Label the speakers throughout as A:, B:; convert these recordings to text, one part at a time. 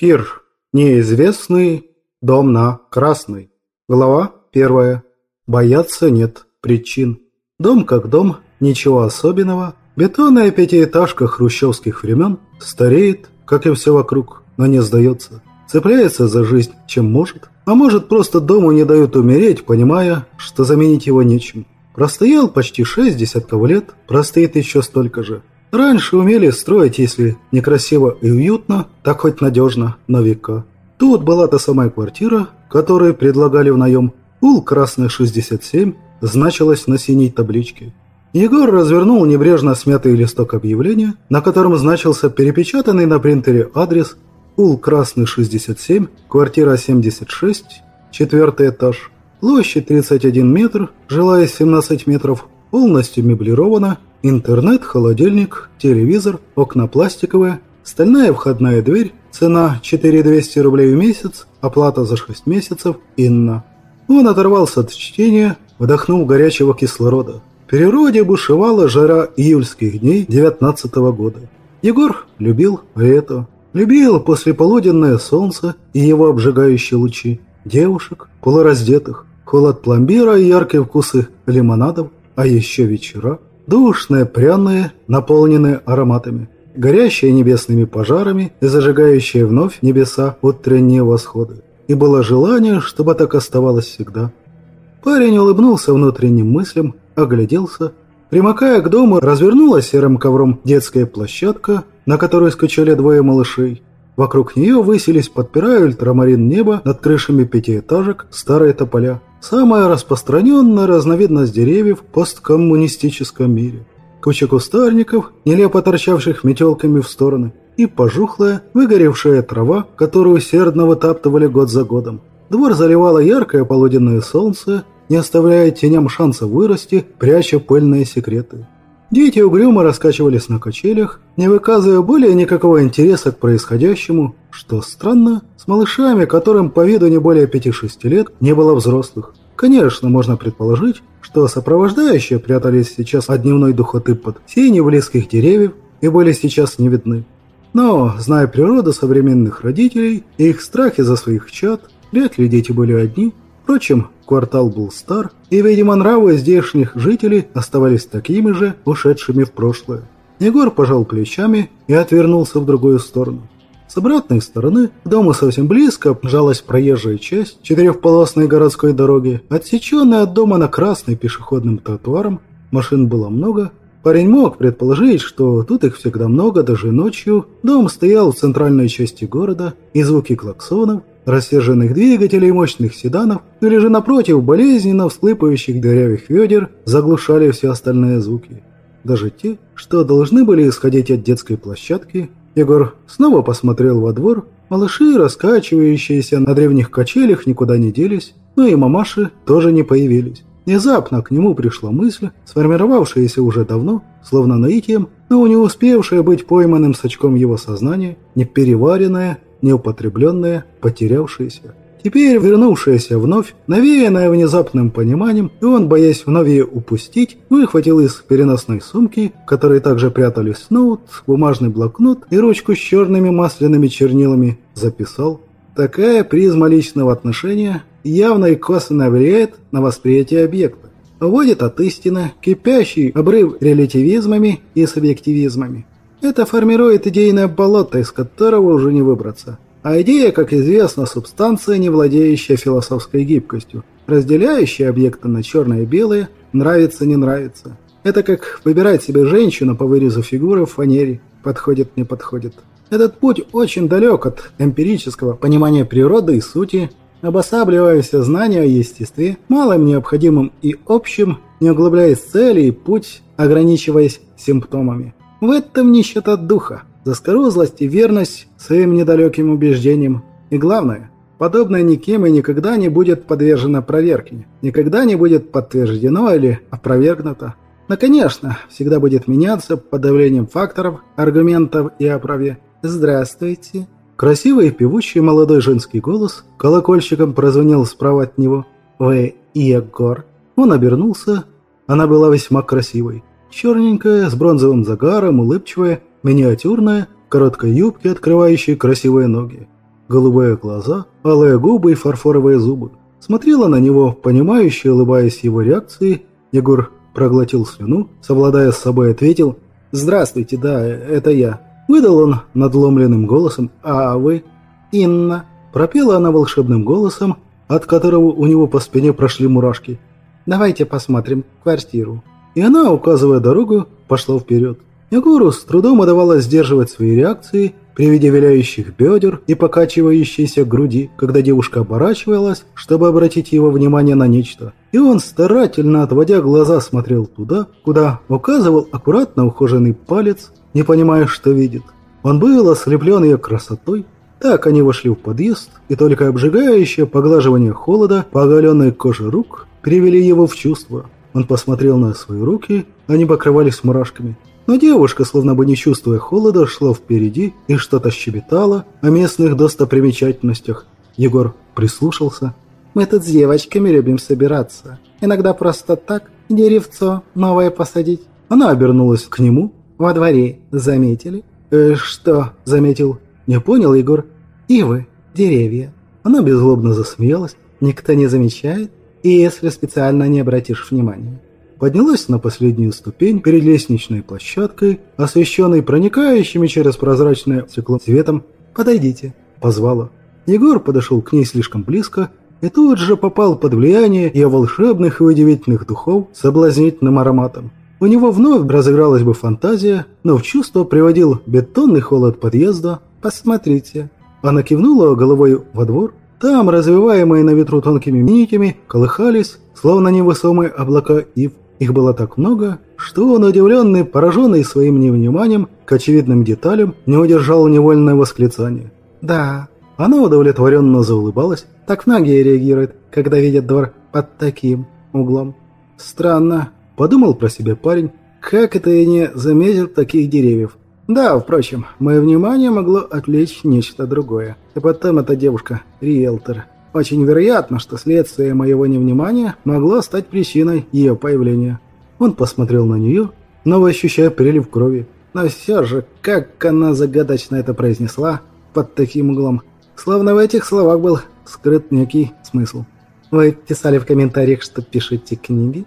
A: Кир. Неизвестный. Дом на Красный. Глава первая. Бояться нет причин. Дом как дом, ничего особенного. Бетонная пятиэтажка хрущевских времен стареет, как и все вокруг, но не сдается. Цепляется за жизнь, чем может. А может, просто дому не дают умереть, понимая, что заменить его нечем. Простоял почти шесть десятков лет, простоит еще столько же. Раньше умели строить, если некрасиво и уютно, так хоть надежно, на века. Тут была та самая квартира, которую предлагали в наем. Ул Красный 67 значилась на синей табличке. Егор развернул небрежно смятый листок объявления, на котором значился перепечатанный на принтере адрес Ул Красный 67, квартира 76, четвертый этаж. Площадь 31 метр, жилая 17 метров, полностью меблирована – Интернет, холодильник, телевизор, окна пластиковые, стальная входная дверь, цена 4200 рублей в месяц, оплата за 6 месяцев, Инна. Он оторвался от чтения, вдохнул горячего кислорода. В природе бушевала жара июльских дней 19 -го года. Егор любил лето, любил послеполуденное солнце и его обжигающие лучи, девушек, полураздетых, холод пломбира и яркие вкусы лимонадов, а еще вечера – Душные, пряные, наполненные ароматами. Горящие небесными пожарами и зажигающие вновь небеса утренние восходы. И было желание, чтобы так оставалось всегда. Парень улыбнулся внутренним мыслям, огляделся. Примыкая к дому, развернулась серым ковром детская площадка, на которой скачали двое малышей. Вокруг нее высились, подпирая ультрамарин неба над крышами пятиэтажек старые тополя. Самая распространенная разновидность деревьев в посткоммунистическом мире. Куча кустарников, нелепо торчавших метелками в стороны, и пожухлая, выгоревшая трава, которую усердно вытаптывали год за годом. Двор заливало яркое полуденное солнце, не оставляя теням шанса вырасти, пряча пыльные секреты. Дети угрюмо раскачивались на качелях, не выказывая более никакого интереса к происходящему, что странно, с малышами, которым по виду не более 5-6 лет, не было взрослых. Конечно, можно предположить, что сопровождающие прятались сейчас от дневной духоты под сенью близких деревьев и были сейчас не видны. Но, зная природу современных родителей и их страхи за своих чад, вряд ли дети были одни. Впрочем, квартал был стар, и, видимо, нравы здешних жителей оставались такими же, ушедшими в прошлое. Егор пожал плечами и отвернулся в другую сторону. С обратной стороны к дому совсем близко обжалась проезжая часть четырехполосной городской дороги, отсеченная от дома на красный пешеходным тротуаром. Машин было много. Парень мог предположить, что тут их всегда много, даже ночью. Дом стоял в центральной части города, и звуки клаксонов, рассерженных двигателей мощных седанов или же напротив болезненно всклипывающих дырявых ведер заглушали все остальные звуки. Даже те, что должны были исходить от детской площадки. Егор снова посмотрел во двор. Малыши, раскачивающиеся на древних качелях, никуда не делись, но и мамаши тоже не появились. Внезапно к нему пришла мысль, сформировавшаяся уже давно, словно наитием, но не успевшая быть пойманным с очком его сознания, не переваренная, неупотребленное, потерявшееся. Теперь вернувшаяся вновь, навеянная внезапным пониманием, и он, боясь вновь ее упустить, выхватил из переносной сумки, в которой также прятались ноут, бумажный блокнот и ручку с черными масляными чернилами, записал. Такая призма личного отношения явно и косвенно влияет на восприятие объекта. Уводит от истины, кипящий обрыв релятивизмами и субъективизмами. Это формирует идейное болото, из которого уже не выбраться. А идея, как известно, субстанция, не владеющая философской гибкостью, разделяющая объекты на черное и белое, нравится, не нравится. Это как выбирать себе женщину по вырезу фигуры в фанере, подходит, не подходит. Этот путь очень далек от эмпирического понимания природы и сути, обосабливая все знания о естестве, малым необходимым и общим, не углубляясь цели и путь, ограничиваясь симптомами. В этом нищета духа, заскорузлость и верность своим недалеким убеждениям. И главное, подобное никем и никогда не будет подвержено проверке, никогда не будет подтверждено или опровергнуто. Но, конечно, всегда будет меняться под давлением факторов, аргументов и оправе. «Здравствуйте!» Красивый и певучий молодой женский голос колокольчиком прозвонил справа от него. «Вы Егор?» Он обернулся. Она была весьма красивой. Черненькая, с бронзовым загаром, улыбчивая, миниатюрная, в короткой юбке, открывающей красивые ноги. голубые глаза, алые губы и фарфоровые зубы. Смотрела на него, понимающе улыбаясь его реакции. Егор проглотил слюну, совладая с собой, ответил «Здравствуйте, да, это я». Выдал он надломленным голосом «А вы?» «Инна». Пропела она волшебным голосом, от которого у него по спине прошли мурашки. «Давайте посмотрим квартиру». И она, указывая дорогу, пошла вперед. Егору с трудом удавалось сдерживать свои реакции при виде виляющих бедер и покачивающейся груди, когда девушка оборачивалась, чтобы обратить его внимание на нечто. И он, старательно отводя глаза, смотрел туда, куда указывал аккуратно ухоженный палец, не понимая, что видит. Он был ослеплен ее красотой. Так они вошли в подъезд, и только обжигающее поглаживание холода по оголенной коже рук привели его в чувство. Он посмотрел на свои руки, они покрывались мурашками. Но девушка, словно бы не чувствуя холода, шла впереди и что-то щебетала о местных достопримечательностях. Егор прислушался. «Мы тут с девочками любим собираться. Иногда просто так, деревцо новое посадить». Она обернулась к нему. «Во дворе заметили?» «Э, что?» – заметил. «Не понял, Егор?» «Ивы, деревья». Она беззлобно засмеялась. «Никто не замечает, и если специально не обратишь внимания» поднялась на последнюю ступень перед лестничной площадкой, освещенной проникающими через прозрачное стекло светом. «Подойдите», — позвала. Егор подошел к ней слишком близко и тут же попал под влияние ее волшебных и удивительных духов соблазнительным ароматом. У него вновь разыгралась бы фантазия, но в чувство приводил бетонный холод подъезда. «Посмотрите». Она кивнула головой во двор. Там, развиваемые на ветру тонкими нитями, колыхались, словно невысомые облака ив. Их было так много, что он, удивленный, пораженный своим невниманием к очевидным деталям, не удержал невольное восклицание. «Да». Она удовлетворенно заулыбалась. Так многие реагируют, когда видят двор под таким углом. «Странно», – подумал про себя парень, – «как это я не заметил таких деревьев?» Да, впрочем, мое внимание могло отвлечь нечто другое. И потом эта девушка – риэлтор. Очень вероятно, что следствие моего невнимания могло стать причиной ее появления. Он посмотрел на нее, снова ощущая прилив крови. Но все же, как она загадочно это произнесла, под таким углом. Словно в этих словах был скрыт некий смысл. «Вы писали в комментариях, что пишете книги?»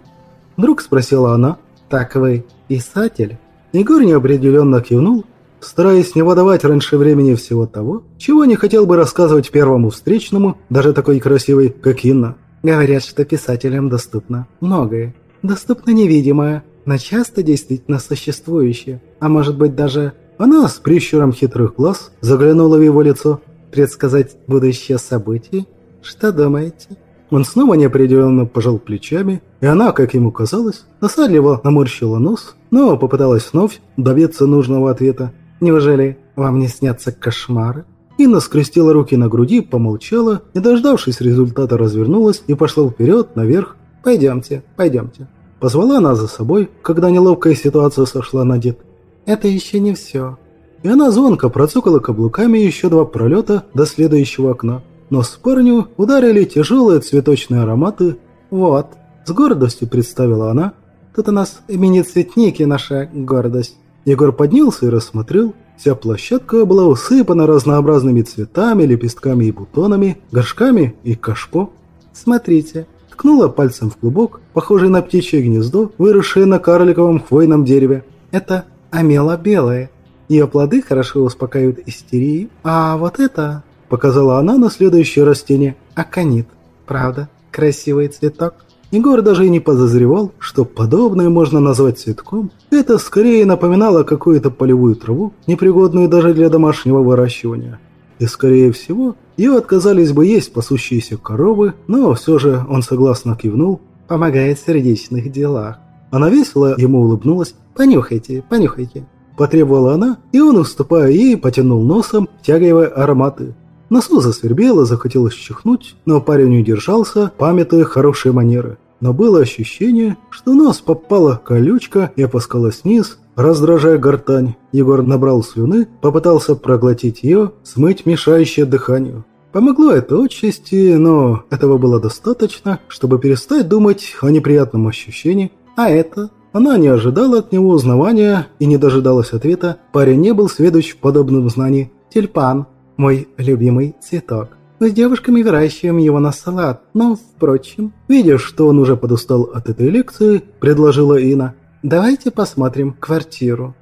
A: Вдруг спросила она. «Так вы писатель?» Егор неопределенно кивнул, стараясь не выдавать раньше времени всего того, чего не хотел бы рассказывать первому встречному, даже такой красивой, как Инна. Говорят, что писателям доступно многое. Доступно невидимое, но часто действительно существующее. А может быть даже... Она с прищуром хитрых глаз заглянула в его лицо. Предсказать будущее событие? Что думаете? Он снова неопределенно пожал плечами, и она, как ему казалось, насадливо наморщила нос, но попыталась вновь добиться нужного ответа. Неужели вам не снятся кошмары?» Инна скрестила руки на груди, помолчала и, дождавшись результата, развернулась и пошла вперед, наверх. «Пойдемте, пойдемте». Позвала она за собой, когда неловкая ситуация сошла на дед. «Это еще не все». И она звонко процокала каблуками еще два пролета до следующего окна. Но с парню ударили тяжелые цветочные ароматы. «Вот», — с гордостью представила она, — «тут у нас мини-цветники наша гордость». Егор поднялся и рассмотрел. Вся площадка была усыпана разнообразными цветами, лепестками и бутонами, горшками и кашпо. «Смотрите», – ткнула пальцем в клубок, похожий на птичье гнездо, выросшее на карликовом хвойном дереве. «Это амела белая. Ее плоды хорошо успокаивают истерии. А вот это...» – показала она на следующее растение. «Аконит. Правда, красивый цветок». Егор даже и не подозревал, что подобное можно назвать цветком. Это скорее напоминало какую-то полевую траву, непригодную даже для домашнего выращивания. И, скорее всего, ее отказались бы есть пасущиеся коровы, но все же он согласно кивнул, помогает в сердечных делах. Она весело ему улыбнулась. «Понюхайте, понюхайте». Потребовала она, и он, уступая ей, потянул носом, втягивая ароматы. Носу засвербело, захотелось чихнуть, но парень удержался, памятуя хорошие манеры но было ощущение, что нос попала колючка и опускалась вниз, раздражая гортань. Егор набрал слюны, попытался проглотить ее, смыть мешающее дыханию. Помогло это отчасти, но этого было достаточно, чтобы перестать думать о неприятном ощущении. А это? Она не ожидала от него узнавания и не дожидалась ответа. Парень не был сведущ в подобном знании. «Тюльпан», Мой любимый цветок. Мы с девушками выращиваем его на салат, но, впрочем, видя, что он уже подустал от этой лекции, предложила Ина. Давайте посмотрим квартиру.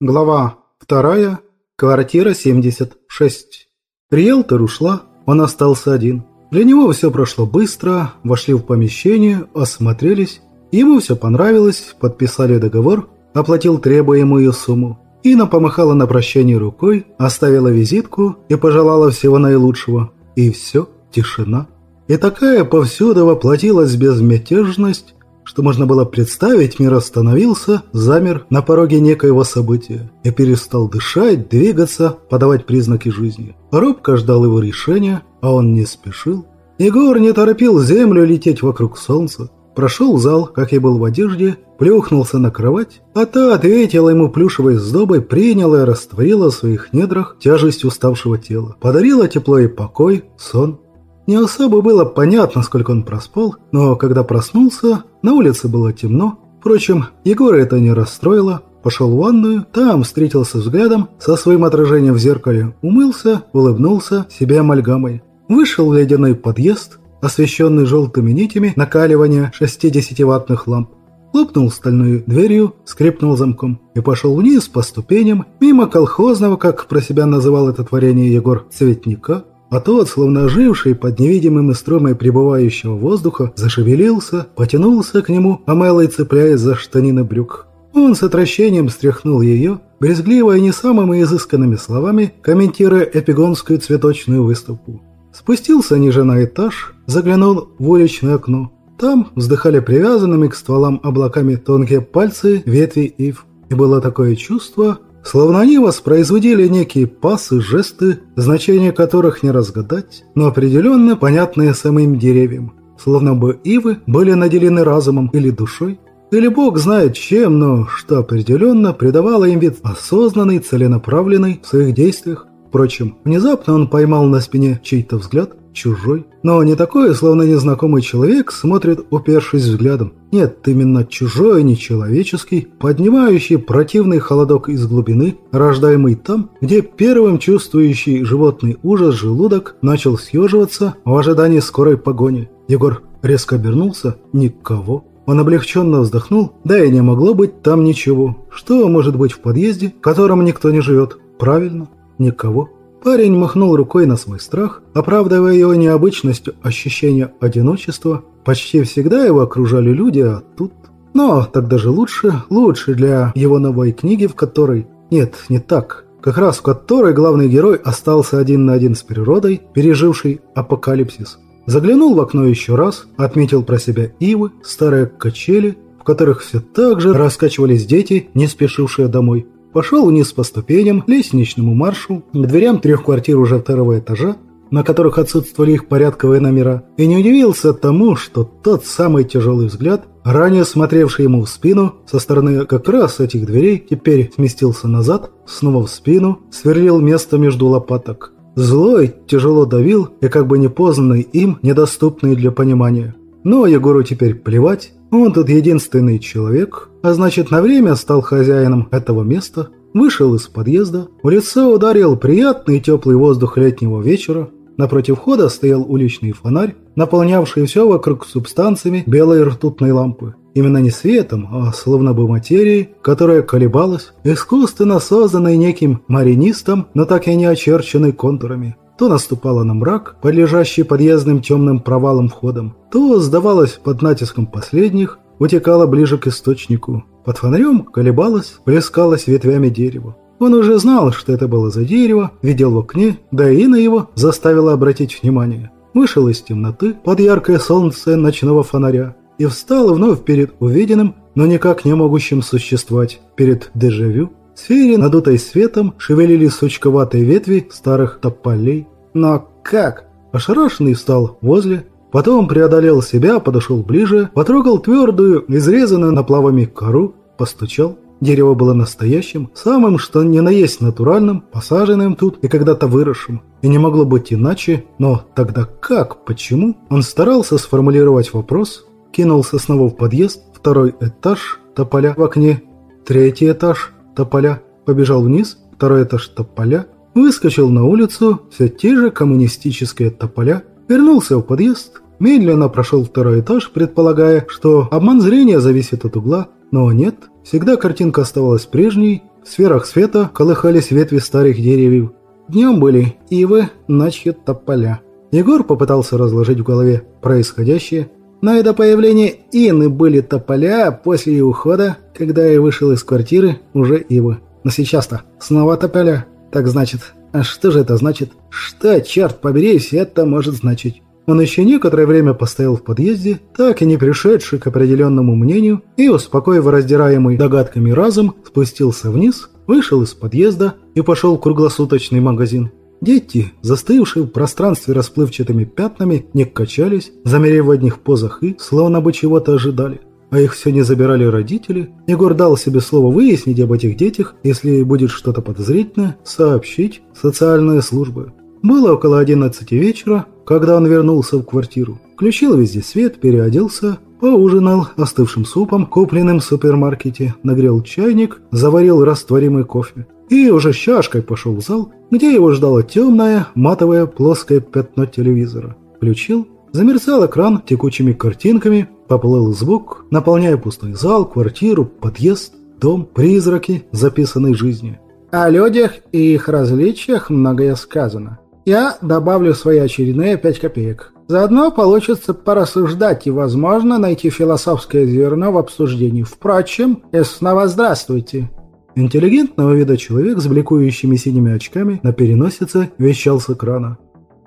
A: Глава вторая. Квартира 76. Риэлтор ушла, он остался один. Для него все прошло быстро, вошли в помещение, осмотрелись. Ему все понравилось, подписали договор, оплатил требуемую сумму. Ина помахала на прощание рукой, оставила визитку и пожелала всего наилучшего. И все, тишина. И такая повсюду воплотилась безмятежность, что можно было представить, мир остановился, замер на пороге некоего события и перестал дышать, двигаться, подавать признаки жизни. Робко ждал его решения, а он не спешил. Егор не торопил землю лететь вокруг солнца. Прошел зал, как и был в одежде, плюхнулся на кровать, а та ответила ему плюшевой сдобой, приняла и растворила в своих недрах тяжесть уставшего тела. Подарила тепло и покой, сон. Не особо было понятно, сколько он проспал, но когда проснулся, на улице было темно. Впрочем, Егора это не расстроило. Пошел в ванную, там встретился взглядом со своим отражением в зеркале, умылся, улыбнулся себе амальгамой. Вышел в ледяной подъезд, освещенный желтыми нитями накаливания 60-ваттных ламп. Хлопнул стальной дверью, скрипнул замком и пошел вниз по ступеням, мимо колхозного, как про себя называл это творение Егор, цветника. А тот, словно оживший под невидимым стромой прибывающего воздуха, зашевелился, потянулся к нему, омелой цепляясь за штанины брюк. Он с отвращением стряхнул ее, брезгливо и не самыми изысканными словами, комментируя эпигонскую цветочную выставку. Спустился ниже на этаж, заглянул в уличное окно. Там вздыхали привязанными к стволам облаками тонкие пальцы ветви ив. И было такое чувство, словно они воспроизводили некие пасы, жесты, значения которых не разгадать, но определенно понятные самим деревьям. Словно бы ивы были наделены разумом или душой, или бог знает чем, но что определенно придавало им вид осознанный, целенаправленный в своих действиях, Впрочем, внезапно он поймал на спине чей-то взгляд, чужой. Но не такой, словно незнакомый человек смотрит, упершись взглядом. Нет, именно чужой, нечеловеческий, поднимающий противный холодок из глубины, рождаемый там, где первым чувствующий животный ужас желудок начал съеживаться в ожидании скорой погони. Егор резко обернулся. Никого. Он облегченно вздохнул, да и не могло быть там ничего. Что может быть в подъезде, в котором никто не живет? Правильно, Никого. Парень махнул рукой на свой страх, оправдывая его необычностью ощущения одиночества. Почти всегда его окружали люди, а тут... Но так даже лучше, лучше для его новой книги, в которой... Нет, не так. Как раз в которой главный герой остался один на один с природой, переживший апокалипсис. Заглянул в окно еще раз, отметил про себя ивы, старые качели, в которых все так же раскачивались дети, не спешившие домой. Пошел вниз по ступеням, лестничному маршу, к дверям трех квартир уже второго этажа, на которых отсутствовали их порядковые номера, и не удивился тому, что тот самый тяжелый взгляд, ранее смотревший ему в спину, со стороны как раз этих дверей, теперь сместился назад, снова в спину, сверлил место между лопаток. Злой тяжело давил и как бы непознанный им, недоступный для понимания. Но Егору теперь плевать, он тут единственный человек, а значит на время стал хозяином этого места, вышел из подъезда, в лицо ударил приятный теплый воздух летнего вечера, напротив входа стоял уличный фонарь, наполнявший все вокруг субстанциями белой ртутной лампы. Именно не светом, а словно бы материей, которая колебалась, искусственно созданной неким маринистом, но так и не очерченной контурами то наступала на мрак, подлежащий подъездным темным провалом входом, то сдавалась под натиском последних, утекала ближе к источнику. Под фонарем колебалась, плескалась ветвями дерева. Он уже знал, что это было за дерево, видел в окне, да и на его заставила обратить внимание. Вышел из темноты под яркое солнце ночного фонаря и встал вновь перед увиденным, но никак не могущим существовать, перед дежавю, сфере, надутой светом, шевелились сучковатые ветви старых тополей. Но как? Ошарашенный встал возле, потом преодолел себя, подошел ближе, потрогал твердую, изрезанную наплавами кору, постучал. Дерево было настоящим, самым, что ни на есть натуральным, посаженным тут и когда-то выросшим. И не могло быть иначе, но тогда как, почему? Он старался сформулировать вопрос, кинулся снова в подъезд, второй этаж, тополя в окне, третий этаж, тополя, побежал вниз, второй этаж тополя, выскочил на улицу, все те же коммунистические тополя, вернулся в подъезд, медленно прошел второй этаж, предполагая, что обман зрения зависит от угла, но нет, всегда картинка оставалась прежней, в сферах света колыхались ветви старых деревьев. Днем были ивы, ночью тополя. Егор попытался разложить в голове происходящее, но и до появления Инны были тополя, после ее ухода, когда я вышел из квартиры, уже ивы. Но сейчас-то снова тополя. Так значит, а что же это значит? Что, черт побери, это может значить? Он еще некоторое время постоял в подъезде, так и не пришедший к определенному мнению, и, успокоив раздираемый догадками разум, спустился вниз, вышел из подъезда и пошел в круглосуточный магазин. Дети, застывшие в пространстве расплывчатыми пятнами, не качались, замерев в одних позах и, словно бы чего-то ожидали. А их все не забирали родители. Егор дал себе слово выяснить об этих детях, если будет что-то подозрительное, сообщить социальные службы. Было около 11 вечера, когда он вернулся в квартиру. Включил везде свет, переоделся, поужинал остывшим супом, купленным в супермаркете, нагрел чайник, заварил растворимый кофе. И уже с чашкой пошел в зал, где его ждало темное, матовое, плоское пятно телевизора. Включил, замерцал экран текучими картинками, поплыл звук, наполняя пустой зал, квартиру, подъезд, дом, призраки записанной жизни. О людях и их различиях многое сказано. Я добавлю свои очередные пять копеек. Заодно получится порассуждать и, возможно, найти философское зерно в обсуждении. Впрочем, и снова здравствуйте. Интеллигентного вида человек с бликующими синими очками на переносице вещал с экрана.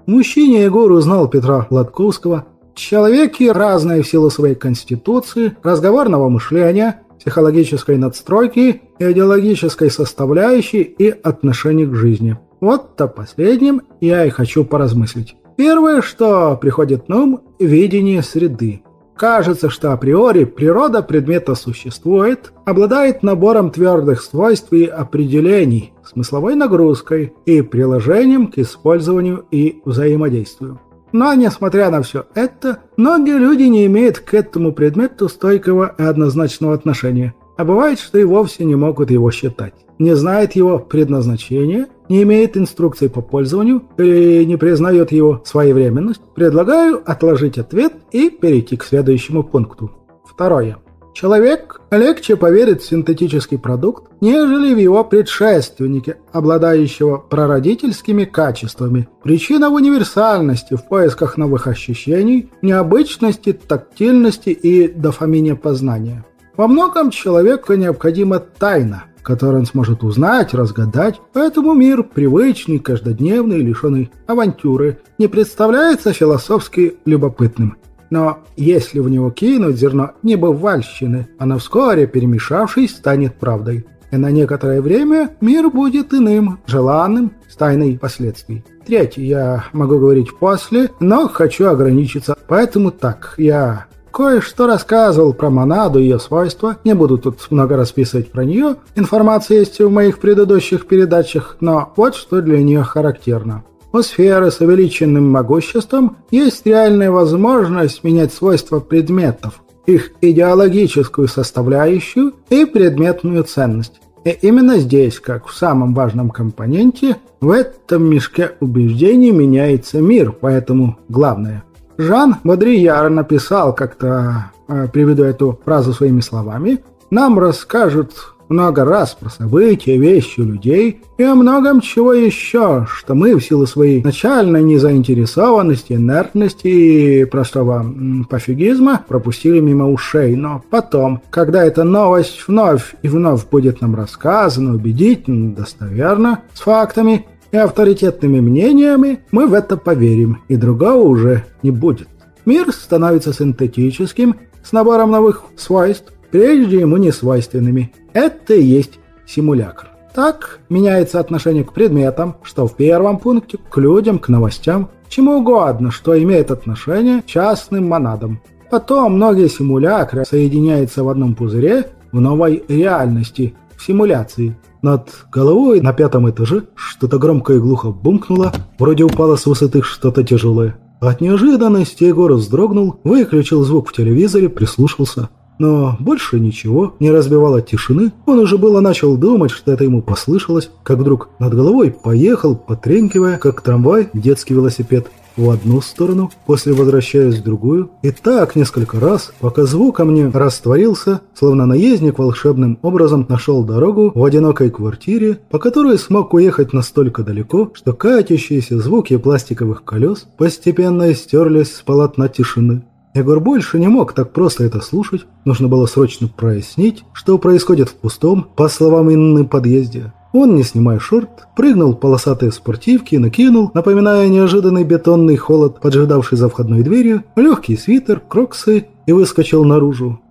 A: Мужчине Егор узнал Петра Латковского. Человеки разные в силу своей конституции, разговорного мышления, психологической надстройки, идеологической составляющей и отношений к жизни. Вот о последнем я и хочу поразмыслить. Первое, что приходит на ум – видение среды. Кажется, что априори природа предмета существует, обладает набором твердых свойств и определений, смысловой нагрузкой и приложением к использованию и взаимодействию. Но, несмотря на все это, многие люди не имеют к этому предмету стойкого и однозначного отношения, а бывает, что и вовсе не могут его считать не знает его предназначения, не имеет инструкции по пользованию или не признает его своевременность, предлагаю отложить ответ и перейти к следующему пункту. Второе. Человек легче поверит в синтетический продукт, нежели в его предшественнике, обладающего прародительскими качествами. Причина в универсальности, в поисках новых ощущений, необычности, тактильности и дофамине познания. Во многом человеку необходима тайна – который он сможет узнать, разгадать, поэтому мир, привычный, каждодневный, лишенный авантюры, не представляется философски любопытным. Но если в него кинуть зерно небывальщины, оно вскоре, перемешавшись, станет правдой. И на некоторое время мир будет иным, желанным, с тайной последствий. Третье, я могу говорить после, но хочу ограничиться. Поэтому так, я Кое-что рассказывал про монаду и ее свойства. Не буду тут много расписывать про нее. Информация есть в моих предыдущих передачах, но вот что для нее характерно. У сферы с увеличенным могуществом есть реальная возможность менять свойства предметов, их идеологическую составляющую и предметную ценность. И именно здесь, как в самом важном компоненте, в этом мешке убеждений меняется мир, поэтому главное – Жан Бодрияр написал как-то, э, приведу эту фразу своими словами, «Нам расскажут много раз про события, вещи, людей и о многом чего еще, что мы в силу своей начальной незаинтересованности, инертности и простого пофигизма пропустили мимо ушей. Но потом, когда эта новость вновь и вновь будет нам рассказана убедительно, достоверно, с фактами, и авторитетными мнениями, мы в это поверим, и другого уже не будет. Мир становится синтетическим, с набором новых свойств, прежде ему не свойственными. Это и есть симулятор. Так меняется отношение к предметам, что в первом пункте, к людям, к новостям, чему угодно, что имеет отношение к частным монадам. Потом многие симулякры соединяются в одном пузыре в новой реальности, в симуляции, над головой на пятом этаже что-то громко и глухо бумкнуло, вроде упало с высоты что-то тяжелое. От неожиданности Егор вздрогнул, выключил звук в телевизоре, прислушался. но больше ничего не разбивало тишины. Он уже было начал думать, что это ему послышалось, как вдруг над головой поехал, потренькивая, как трамвай, детский велосипед в одну сторону, после возвращаясь в другую, и так несколько раз, пока звук ко мне растворился, словно наездник волшебным образом нашел дорогу в одинокой квартире, по которой смог уехать настолько далеко, что катящиеся звуки пластиковых колес постепенно стерлись с полотна тишины. Егор больше не мог так просто это слушать, нужно было срочно прояснить, что происходит в пустом, по словам Инны, подъезде. Он, не снимая шорт, прыгнул в полосатые спортивки и накинул, напоминая неожиданный бетонный холод, поджидавший за входной дверью, легкий свитер, кроксы и выскочил наружу.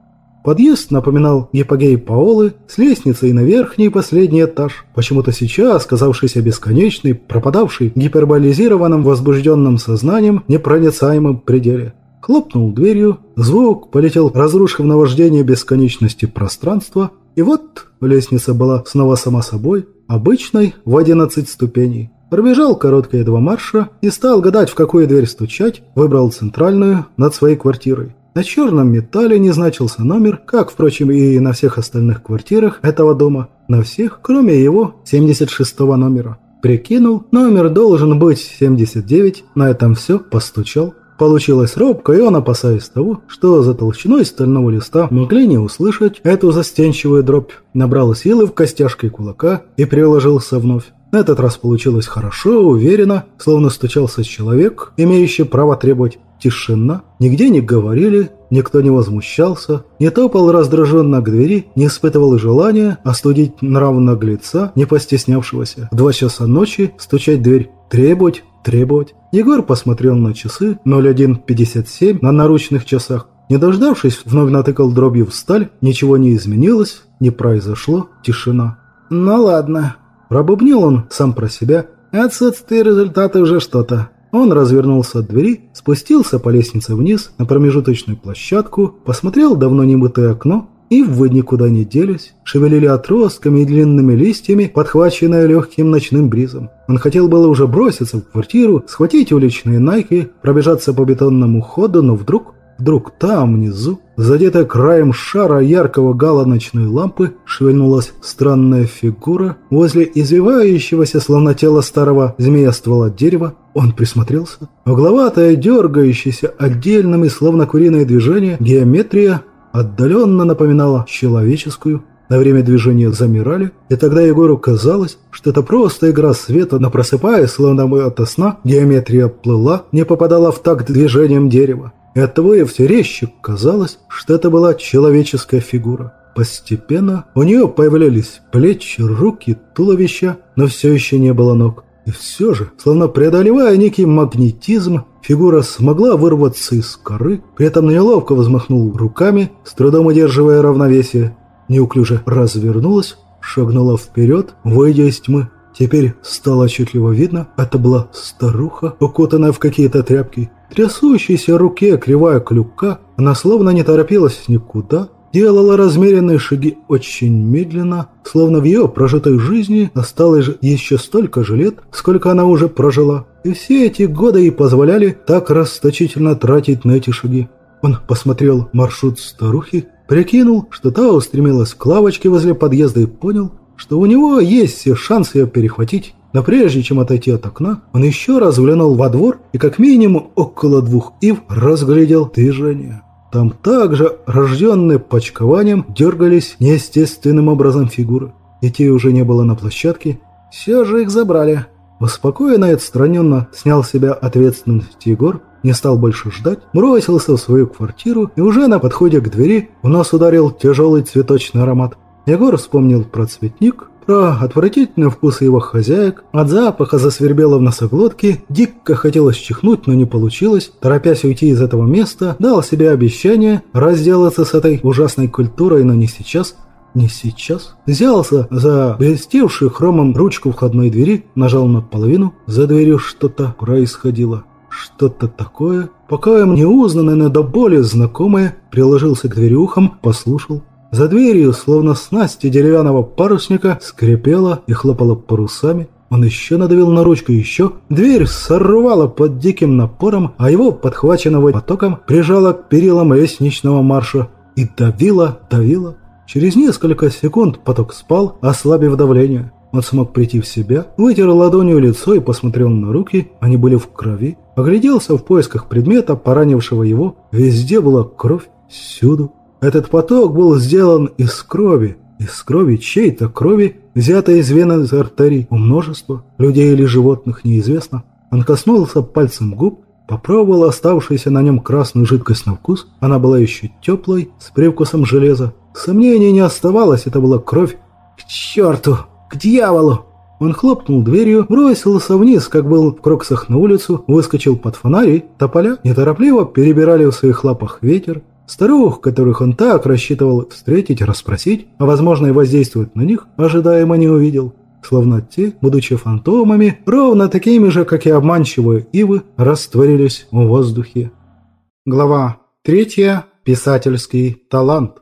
A: Подъезд напоминал гипогей Паолы с лестницей на верхний последний этаж, почему-то сейчас казавшийся бесконечный, пропадавший гиперболизированным возбужденным сознанием непроницаемым пределе. Хлопнул дверью, звук полетел, разрушив наваждение бесконечности пространства, и вот лестница была снова сама собой, обычной, в 11 ступеней. Пробежал короткие два марша и стал гадать, в какую дверь стучать, выбрал центральную над своей квартирой. На черном металле не значился номер, как, впрочем, и на всех остальных квартирах этого дома. На всех, кроме его 76 номера. Прикинул, номер должен быть 79, на этом все, постучал. Получилось робко, и он, опасаясь того, что за толщиной стального листа могли не услышать эту застенчивую дробь, набрал силы в костяшке кулака и приложился вновь. На этот раз получилось хорошо, уверенно, словно стучался человек, имеющий право требовать тишина. Нигде не говорили, никто не возмущался, не топал раздраженно к двери, не испытывал желания остудить нрав наглеца, не постеснявшегося. В два часа ночи стучать дверь, требовать, требовать. Егор посмотрел на часы 01.57 на наручных часах. Не дождавшись, вновь натыкал дробью в сталь. Ничего не изменилось, не произошло, тишина. «Ну ладно», – пробубнил он сам про себя. «Отсутствие результата уже что-то». Он развернулся от двери, спустился по лестнице вниз на промежуточную площадку, посмотрел давно немытое окно, и вы никуда не делись, шевелили отростками и длинными листьями, подхваченные легким ночным бризом. Он хотел было уже броситься в квартиру, схватить уличные найки, пробежаться по бетонному ходу, но вдруг, вдруг там внизу, задетая краем шара яркого гала ночной лампы, шевельнулась странная фигура возле извивающегося, словно тело старого змея ствола дерева. Он присмотрелся. Угловатая, дергающаяся отдельными, словно куриное движение, геометрия отдаленно напоминала человеческую. На время движения замирали, и тогда Егору казалось, что это просто игра света, но просыпаясь, словно мы ото сна, геометрия плыла, не попадала в такт движением дерева. И оттого и все резче казалось, что это была человеческая фигура. Постепенно у нее появлялись плечи, руки, туловища, но все еще не было ног. И все же, словно преодолевая некий магнетизм, фигура смогла вырваться из коры, при этом неловко взмахнул руками, с трудом удерживая равновесие. Неуклюже развернулась, шагнула вперед, выйдя из тьмы. Теперь стало отчетливо видно, это была старуха, укутанная в какие-то тряпки. Трясущейся руке кривая клюка, она словно не торопилась никуда, делала размеренные шаги очень медленно, словно в ее прожитой жизни осталось еще столько же лет, сколько она уже прожила. И все эти годы ей позволяли так расточительно тратить на эти шаги. Он посмотрел маршрут старухи, прикинул, что та устремилась к лавочке возле подъезда и понял, что у него есть все шансы ее перехватить. Но прежде чем отойти от окна, он еще раз взглянул во двор и как минимум около двух ив разглядел движение. Там также, рожденные почкованием, дергались неестественным образом фигуры. Детей уже не было на площадке. Все же их забрали. Успокоенно и отстраненно снял с себя ответственность Егор, не стал больше ждать, бросился в свою квартиру и уже на подходе к двери в нос ударил тяжелый цветочный аромат. Егор вспомнил про цветник, про отвратительный вкус его хозяек, от запаха засвербело в носоглотке, дико хотелось чихнуть, но не получилось. Торопясь уйти из этого места, дал себе обещание разделаться с этой ужасной культурой, но не сейчас, не сейчас. Взялся за блестевшую хромом ручку входной двери, нажал на половину, за дверью что-то происходило. Что-то такое, пока им неузнанное, но до боли знакомое, приложился к двери ухом, послушал. За дверью, словно снасти деревянного парусника, скрипела и хлопала парусами. Он еще надавил на ручку еще. Дверь сорвала под диким напором, а его, подхваченного потоком, прижала к перилам лестничного марша. и давило, давило. Через несколько секунд поток спал, ослабив давление. Он смог прийти в себя, вытер ладонью лицо и посмотрел на руки, они были в крови. Огляделся в поисках предмета, поранившего его. Везде была кровь, всюду. Этот поток был сделан из крови, из крови чьей-то крови, взятой из вены из артерий у множества, людей или животных, неизвестно. Он коснулся пальцем губ, попробовал оставшуюся на нем красную жидкость на вкус. Она была еще теплой, с привкусом железа. Сомнений не оставалось, это была кровь. «К черту! К дьяволу!» Он хлопнул дверью, бросился вниз, как был в кроксах на улицу, выскочил под фонарь тополя неторопливо перебирали в своих лапах ветер. Старух, которых он так рассчитывал встретить, расспросить, а возможно и воздействовать на них, ожидаемо не увидел. Словно те, будучи фантомами, ровно такими же, как и обманчивые ивы, растворились в воздухе. Глава третья. Писательский талант.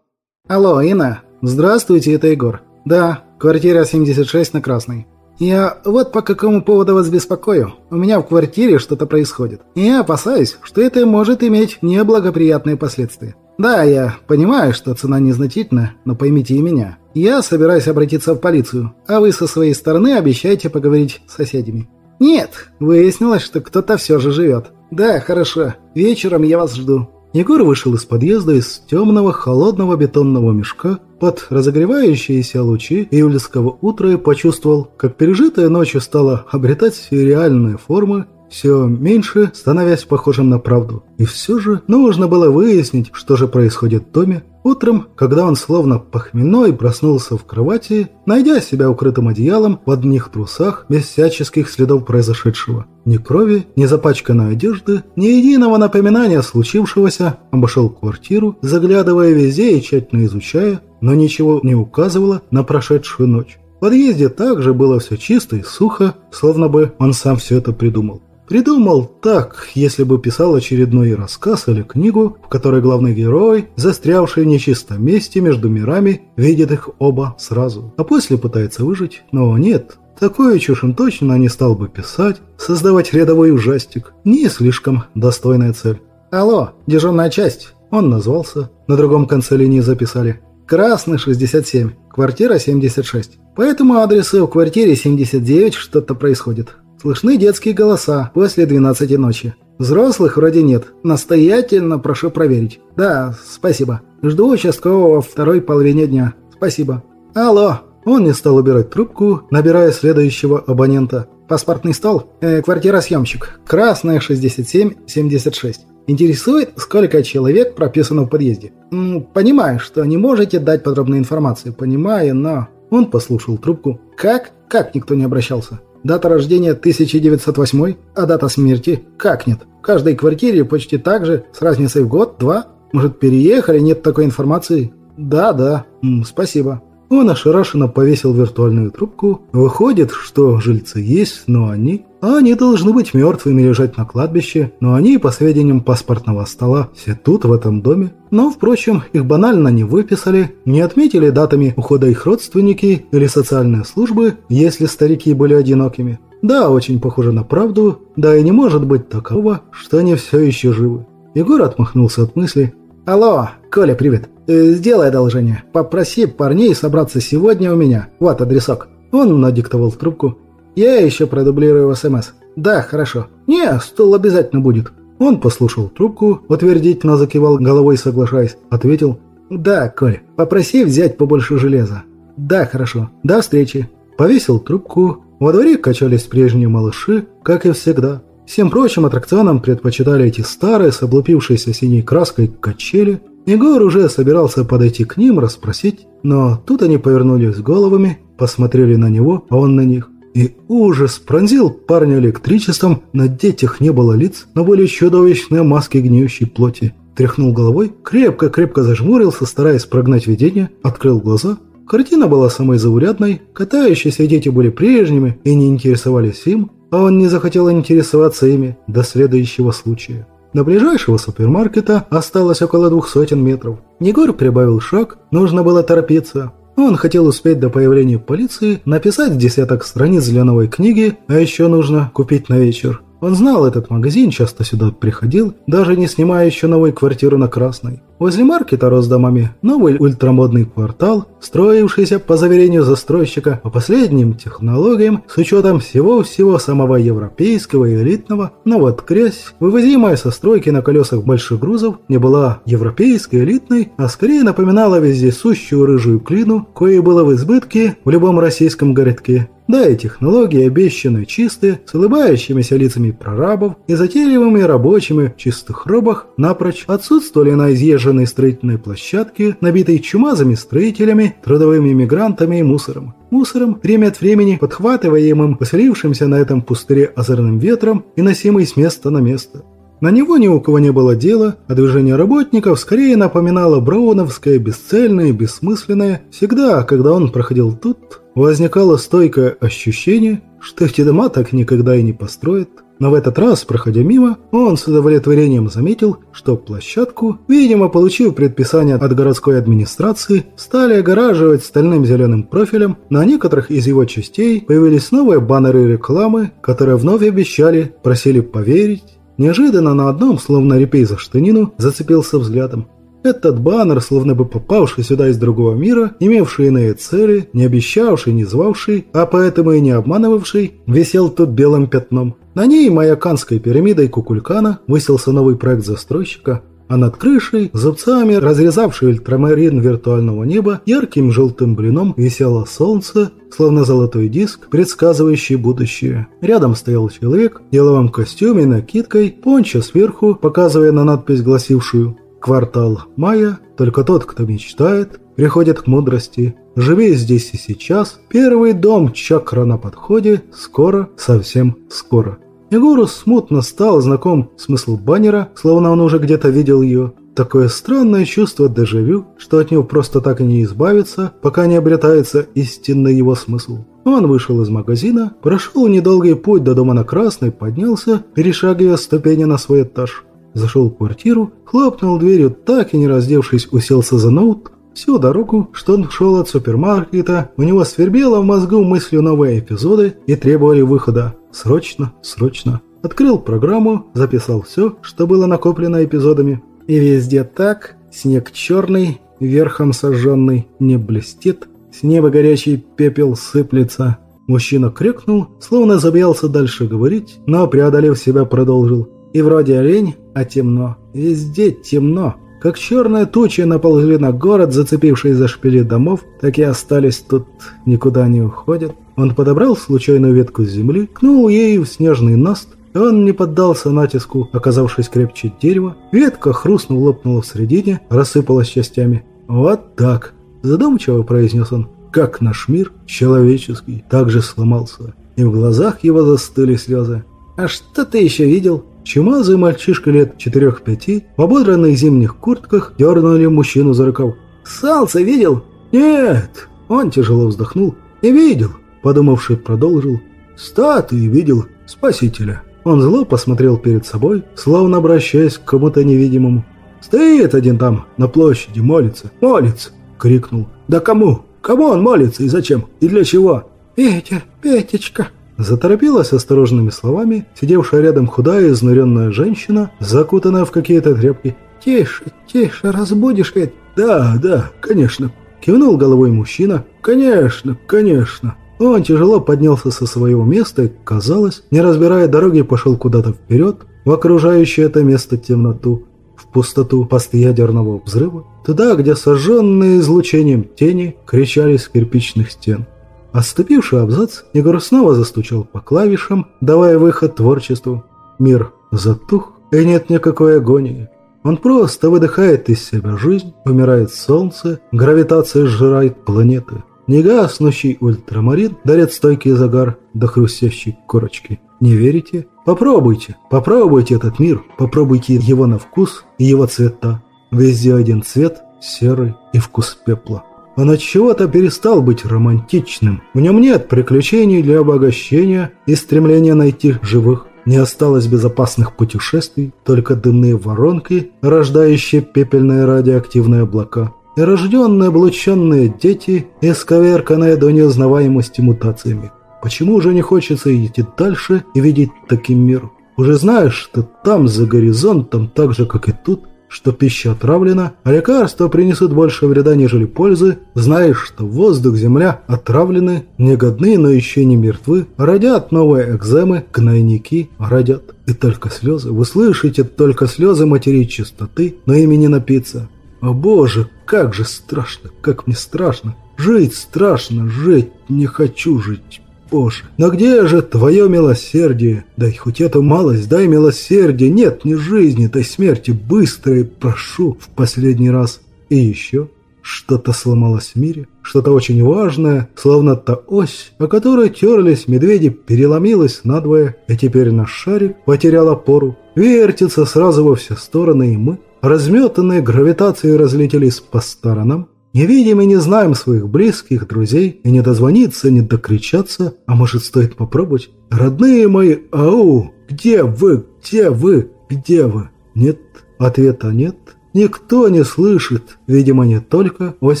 A: Алло, Инна. Здравствуйте, это Егор. Да, квартира 76 на Красной. «Я вот по какому поводу вас беспокою. У меня в квартире что-то происходит. И я опасаюсь, что это может иметь неблагоприятные последствия. Да, я понимаю, что цена незначительна, но поймите и меня. Я собираюсь обратиться в полицию, а вы со своей стороны обещаете поговорить с соседями». «Нет, выяснилось, что кто-то все же живет. Да, хорошо. Вечером я вас жду. Егор вышел из подъезда из темного холодного бетонного мешка. Под разогревающиеся лучи июльского утра и почувствовал, как пережитая ночью стала обретать реальные формы все меньше становясь похожим на правду. И все же нужно было выяснить, что же происходит в доме. Утром, когда он словно похмельной проснулся в кровати, найдя себя укрытым одеялом в одних трусах, без всяческих следов произошедшего. Ни крови, ни запачканной одежды, ни единого напоминания случившегося, обошел квартиру, заглядывая везде и тщательно изучая, но ничего не указывало на прошедшую ночь. В подъезде также было все чисто и сухо, словно бы он сам все это придумал. Придумал так, если бы писал очередной рассказ или книгу, в которой главный герой, застрявший в нечистом месте между мирами, видит их оба сразу, а после пытается выжить. Но нет, такое чушь он точно не стал бы писать, создавать рядовой ужастик. Не слишком достойная цель. «Алло, дежурная часть!» Он назвался. На другом конце линии записали. «Красный 67, квартира 76. По этому адресу в квартире 79 что-то происходит. Слышны детские голоса после 12 ночи. Взрослых вроде нет. Настоятельно прошу проверить. Да, спасибо. Жду участкового во второй половине дня. Спасибо. Алло. Он не стал убирать трубку, набирая следующего абонента. Паспортный стол. Э, квартира съемщик. Красная 6776. Интересует, сколько человек прописано в подъезде? М понимаю, что не можете дать подробную информацию. Понимаю, но... Он послушал трубку. Как? Как никто не обращался? Дата рождения 1908, а дата смерти? Как нет? В каждой квартире почти так же, с разницей в год, два. Может, переехали, нет такой информации? Да, да, спасибо. Он ошарашенно повесил виртуальную трубку. Выходит, что жильцы есть, но они... Они должны быть мертвыми лежать на кладбище, но они, по сведениям паспортного стола, все тут, в этом доме. Но, впрочем, их банально не выписали, не отметили датами ухода их родственники или социальные службы, если старики были одинокими. Да, очень похоже на правду, да и не может быть такого, что они все еще живы. Егор отмахнулся от мысли. «Алло, Коля, привет. Э, сделай одолжение. Попроси парней собраться сегодня у меня. Вот адресок». Он надиктовал трубку. Я еще продублирую СМС. Да, хорошо. Не, стол обязательно будет. Он послушал трубку, утвердительно закивал головой, соглашаясь. Ответил. Да, Коль, попроси взять побольше железа. Да, хорошо. До встречи. Повесил трубку. Во дворе качались прежние малыши, как и всегда. Всем прочим аттракционам предпочитали эти старые, с облупившейся синей краской качели. Егор уже собирался подойти к ним, расспросить, но тут они повернулись головами, посмотрели на него, а он на них. И ужас пронзил парня электричеством, на детях не было лиц, но были чудовищные маски гниющей плоти. Тряхнул головой, крепко-крепко зажмурился, стараясь прогнать видение, открыл глаза. Картина была самой заурядной, катающиеся дети были прежними и не интересовались им, а он не захотел интересоваться ими до следующего случая. До ближайшего супермаркета осталось около двух сотен метров. Егор прибавил шаг, нужно было торопиться. Он хотел успеть до появления полиции написать десяток страниц для новой книги, а еще нужно купить на вечер. Он знал этот магазин, часто сюда приходил, даже не снимая еще новую квартиру на Красной. Возле маркета рос домами новый ультрамодный квартал, строившийся по заверению застройщика по последним технологиям с учетом всего-всего самого европейского и элитного, но вот грязь, вывозимая со стройки на колесах больших грузов, не была европейской элитной, а скорее напоминала вездесущую рыжую клину, кое было в избытке в любом российском городке. Да и технологии обещанные чистые, с улыбающимися лицами прорабов и затейливыми рабочими в чистых робах напрочь отсутствовали на изъезженной строительной площадке, набитой чумазыми строителями, трудовыми мигрантами и мусором. Мусором, время от времени подхватываемым поселившимся на этом пустыре озорным ветром и носимый с места на место. На него ни у кого не было дела, а движение работников скорее напоминало брауновское, бесцельное, бессмысленное. Всегда, когда он проходил тут, возникало стойкое ощущение, что эти дома так никогда и не построят. Но в этот раз, проходя мимо, он с удовлетворением заметил, что площадку, видимо, получив предписание от городской администрации, стали огораживать стальным зеленым профилем. На некоторых из его частей появились новые баннеры рекламы, которые вновь обещали, просили поверить. Неожиданно на одном, словно репей за штанину, зацепился взглядом. Этот баннер, словно бы попавший сюда из другого мира, имевший иные цели, не обещавший, не звавший, а поэтому и не обманывавший, висел тут белым пятном. На ней маяканской пирамидой Кукулькана высился новый проект застройщика, а над крышей, зубцами, разрезавший ультрамарин виртуального неба, ярким желтым блином висело солнце, словно золотой диск, предсказывающий будущее. Рядом стоял человек в деловом костюме, накидкой, пончо сверху, показывая на надпись, гласившую Квартал мая, только тот, кто мечтает, приходит к мудрости. Живи здесь и сейчас. Первый дом чакра на подходе. Скоро, совсем скоро. Егору смутно стал знаком смысл баннера, словно он уже где-то видел ее. Такое странное чувство дежавю, что от него просто так и не избавиться, пока не обретается истинный его смысл. Он вышел из магазина, прошел недолгий путь до дома на Красной, поднялся, перешагивая ступени на свой этаж. Зашел в квартиру, хлопнул дверью, так и не раздевшись, уселся за ноут. Всю дорогу, что он шел от супермаркета, у него свербело в мозгу мыслью новые эпизоды и требовали выхода. Срочно, срочно. Открыл программу, записал все, что было накоплено эпизодами. И везде так, снег черный, верхом сожженный, не блестит, с неба горячий пепел сыплется. Мужчина крикнул, словно забоялся дальше говорить, но, преодолев себя, продолжил. И вроде олень, а темно. Везде темно. Как черные тучи наползли на город, зацепившие за шпили домов, так и остались тут, никуда не уходят. Он подобрал случайную ветку земли, кнул ею в снежный наст, он не поддался натиску, оказавшись крепче дерева. Ветка хрустнул, лопнула в середине, рассыпалась частями. «Вот так», – задумчиво произнес он, – «как наш мир, человеческий, также сломался». И в глазах его застыли слезы. «А что ты еще видел?» Чумазый мальчишка лет четырех-пяти в ободранных зимних куртках дернули мужчину за рукав. «Салса видел?» «Нет!» Он тяжело вздохнул. «Не видел!» Подумавший продолжил. «Статуи видел Спасителя!» Он зло посмотрел перед собой, словно обращаясь к кому-то невидимому. «Стоит один там, на площади, молится, молится!» Крикнул. «Да кому? Кому он молится и зачем? И для чего?» «Петя, Петечка!» Заторопилась осторожными словами сидевшая рядом худая изнуренная женщина, закутанная в какие-то тряпки. «Тише, тише, разбудишь ведь?» «Да, да, конечно», – кивнул головой мужчина. «Конечно, конечно». Он тяжело поднялся со своего места и, казалось, не разбирая дороги, пошел куда-то вперед, в окружающее это место темноту, в пустоту постядерного взрыва, туда, где сожженные излучением тени кричали с кирпичных стен. Отступивший абзац, Егор снова застучал по клавишам, давая выход творчеству. Мир затух, и нет никакой агонии. Он просто выдыхает из себя жизнь, умирает солнце, гравитация сжирает планеты. Негаснущий ультрамарин дарит стойкий загар до хрустящей корочки. Не верите? Попробуйте, попробуйте этот мир, попробуйте его на вкус и его цвета. Везде один цвет, серый и вкус пепла. Он от чего-то перестал быть романтичным. В нем нет приключений для обогащения и стремления найти живых. Не осталось безопасных путешествий, только дымные воронки, рождающие пепельные радиоактивные облака. И рожденные облученные дети, исковерканные до неузнаваемости мутациями. Почему же не хочется идти дальше и видеть таким мир? Уже знаешь, что там, за горизонтом, так же, как и тут, что пища отравлена, а лекарства принесут больше вреда, нежели пользы, знаешь, что воздух, земля отравлены, негодны, но еще не мертвы, родят новые экземы, гнойники родят. И только слезы, вы слышите, только слезы матерей чистоты, но ими не напиться. О боже, как же страшно, как мне страшно. Жить страшно, жить не хочу жить. Боже, но где же твое милосердие? Дай хоть эту малость, дай милосердие. Нет ни жизни, дай смерти. Быстро и прошу в последний раз. И еще что-то сломалось в мире, что-то очень важное, словно та ось, о которой терлись медведи, переломилась надвое, и теперь наш шарик потерял опору. Вертится сразу во все стороны, и мы, разметанные гравитацией, разлетелись по сторонам. Не видим и не знаем своих близких, друзей, и не дозвониться, не докричаться, а может стоит попробовать? Родные мои, ау, где вы, где вы, где вы? Нет, ответа нет, никто не слышит, видимо не только ось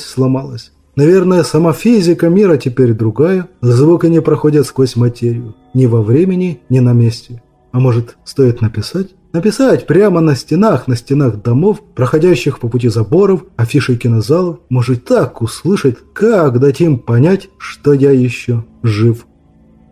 A: сломалась. Наверное, сама физика мира теперь другая, звуки не проходят сквозь материю, ни во времени, ни на месте. А может, стоит написать? Написать прямо на стенах, на стенах домов, проходящих по пути заборов, афишей кинозалов. Может так услышать, как дать им понять, что я еще жив.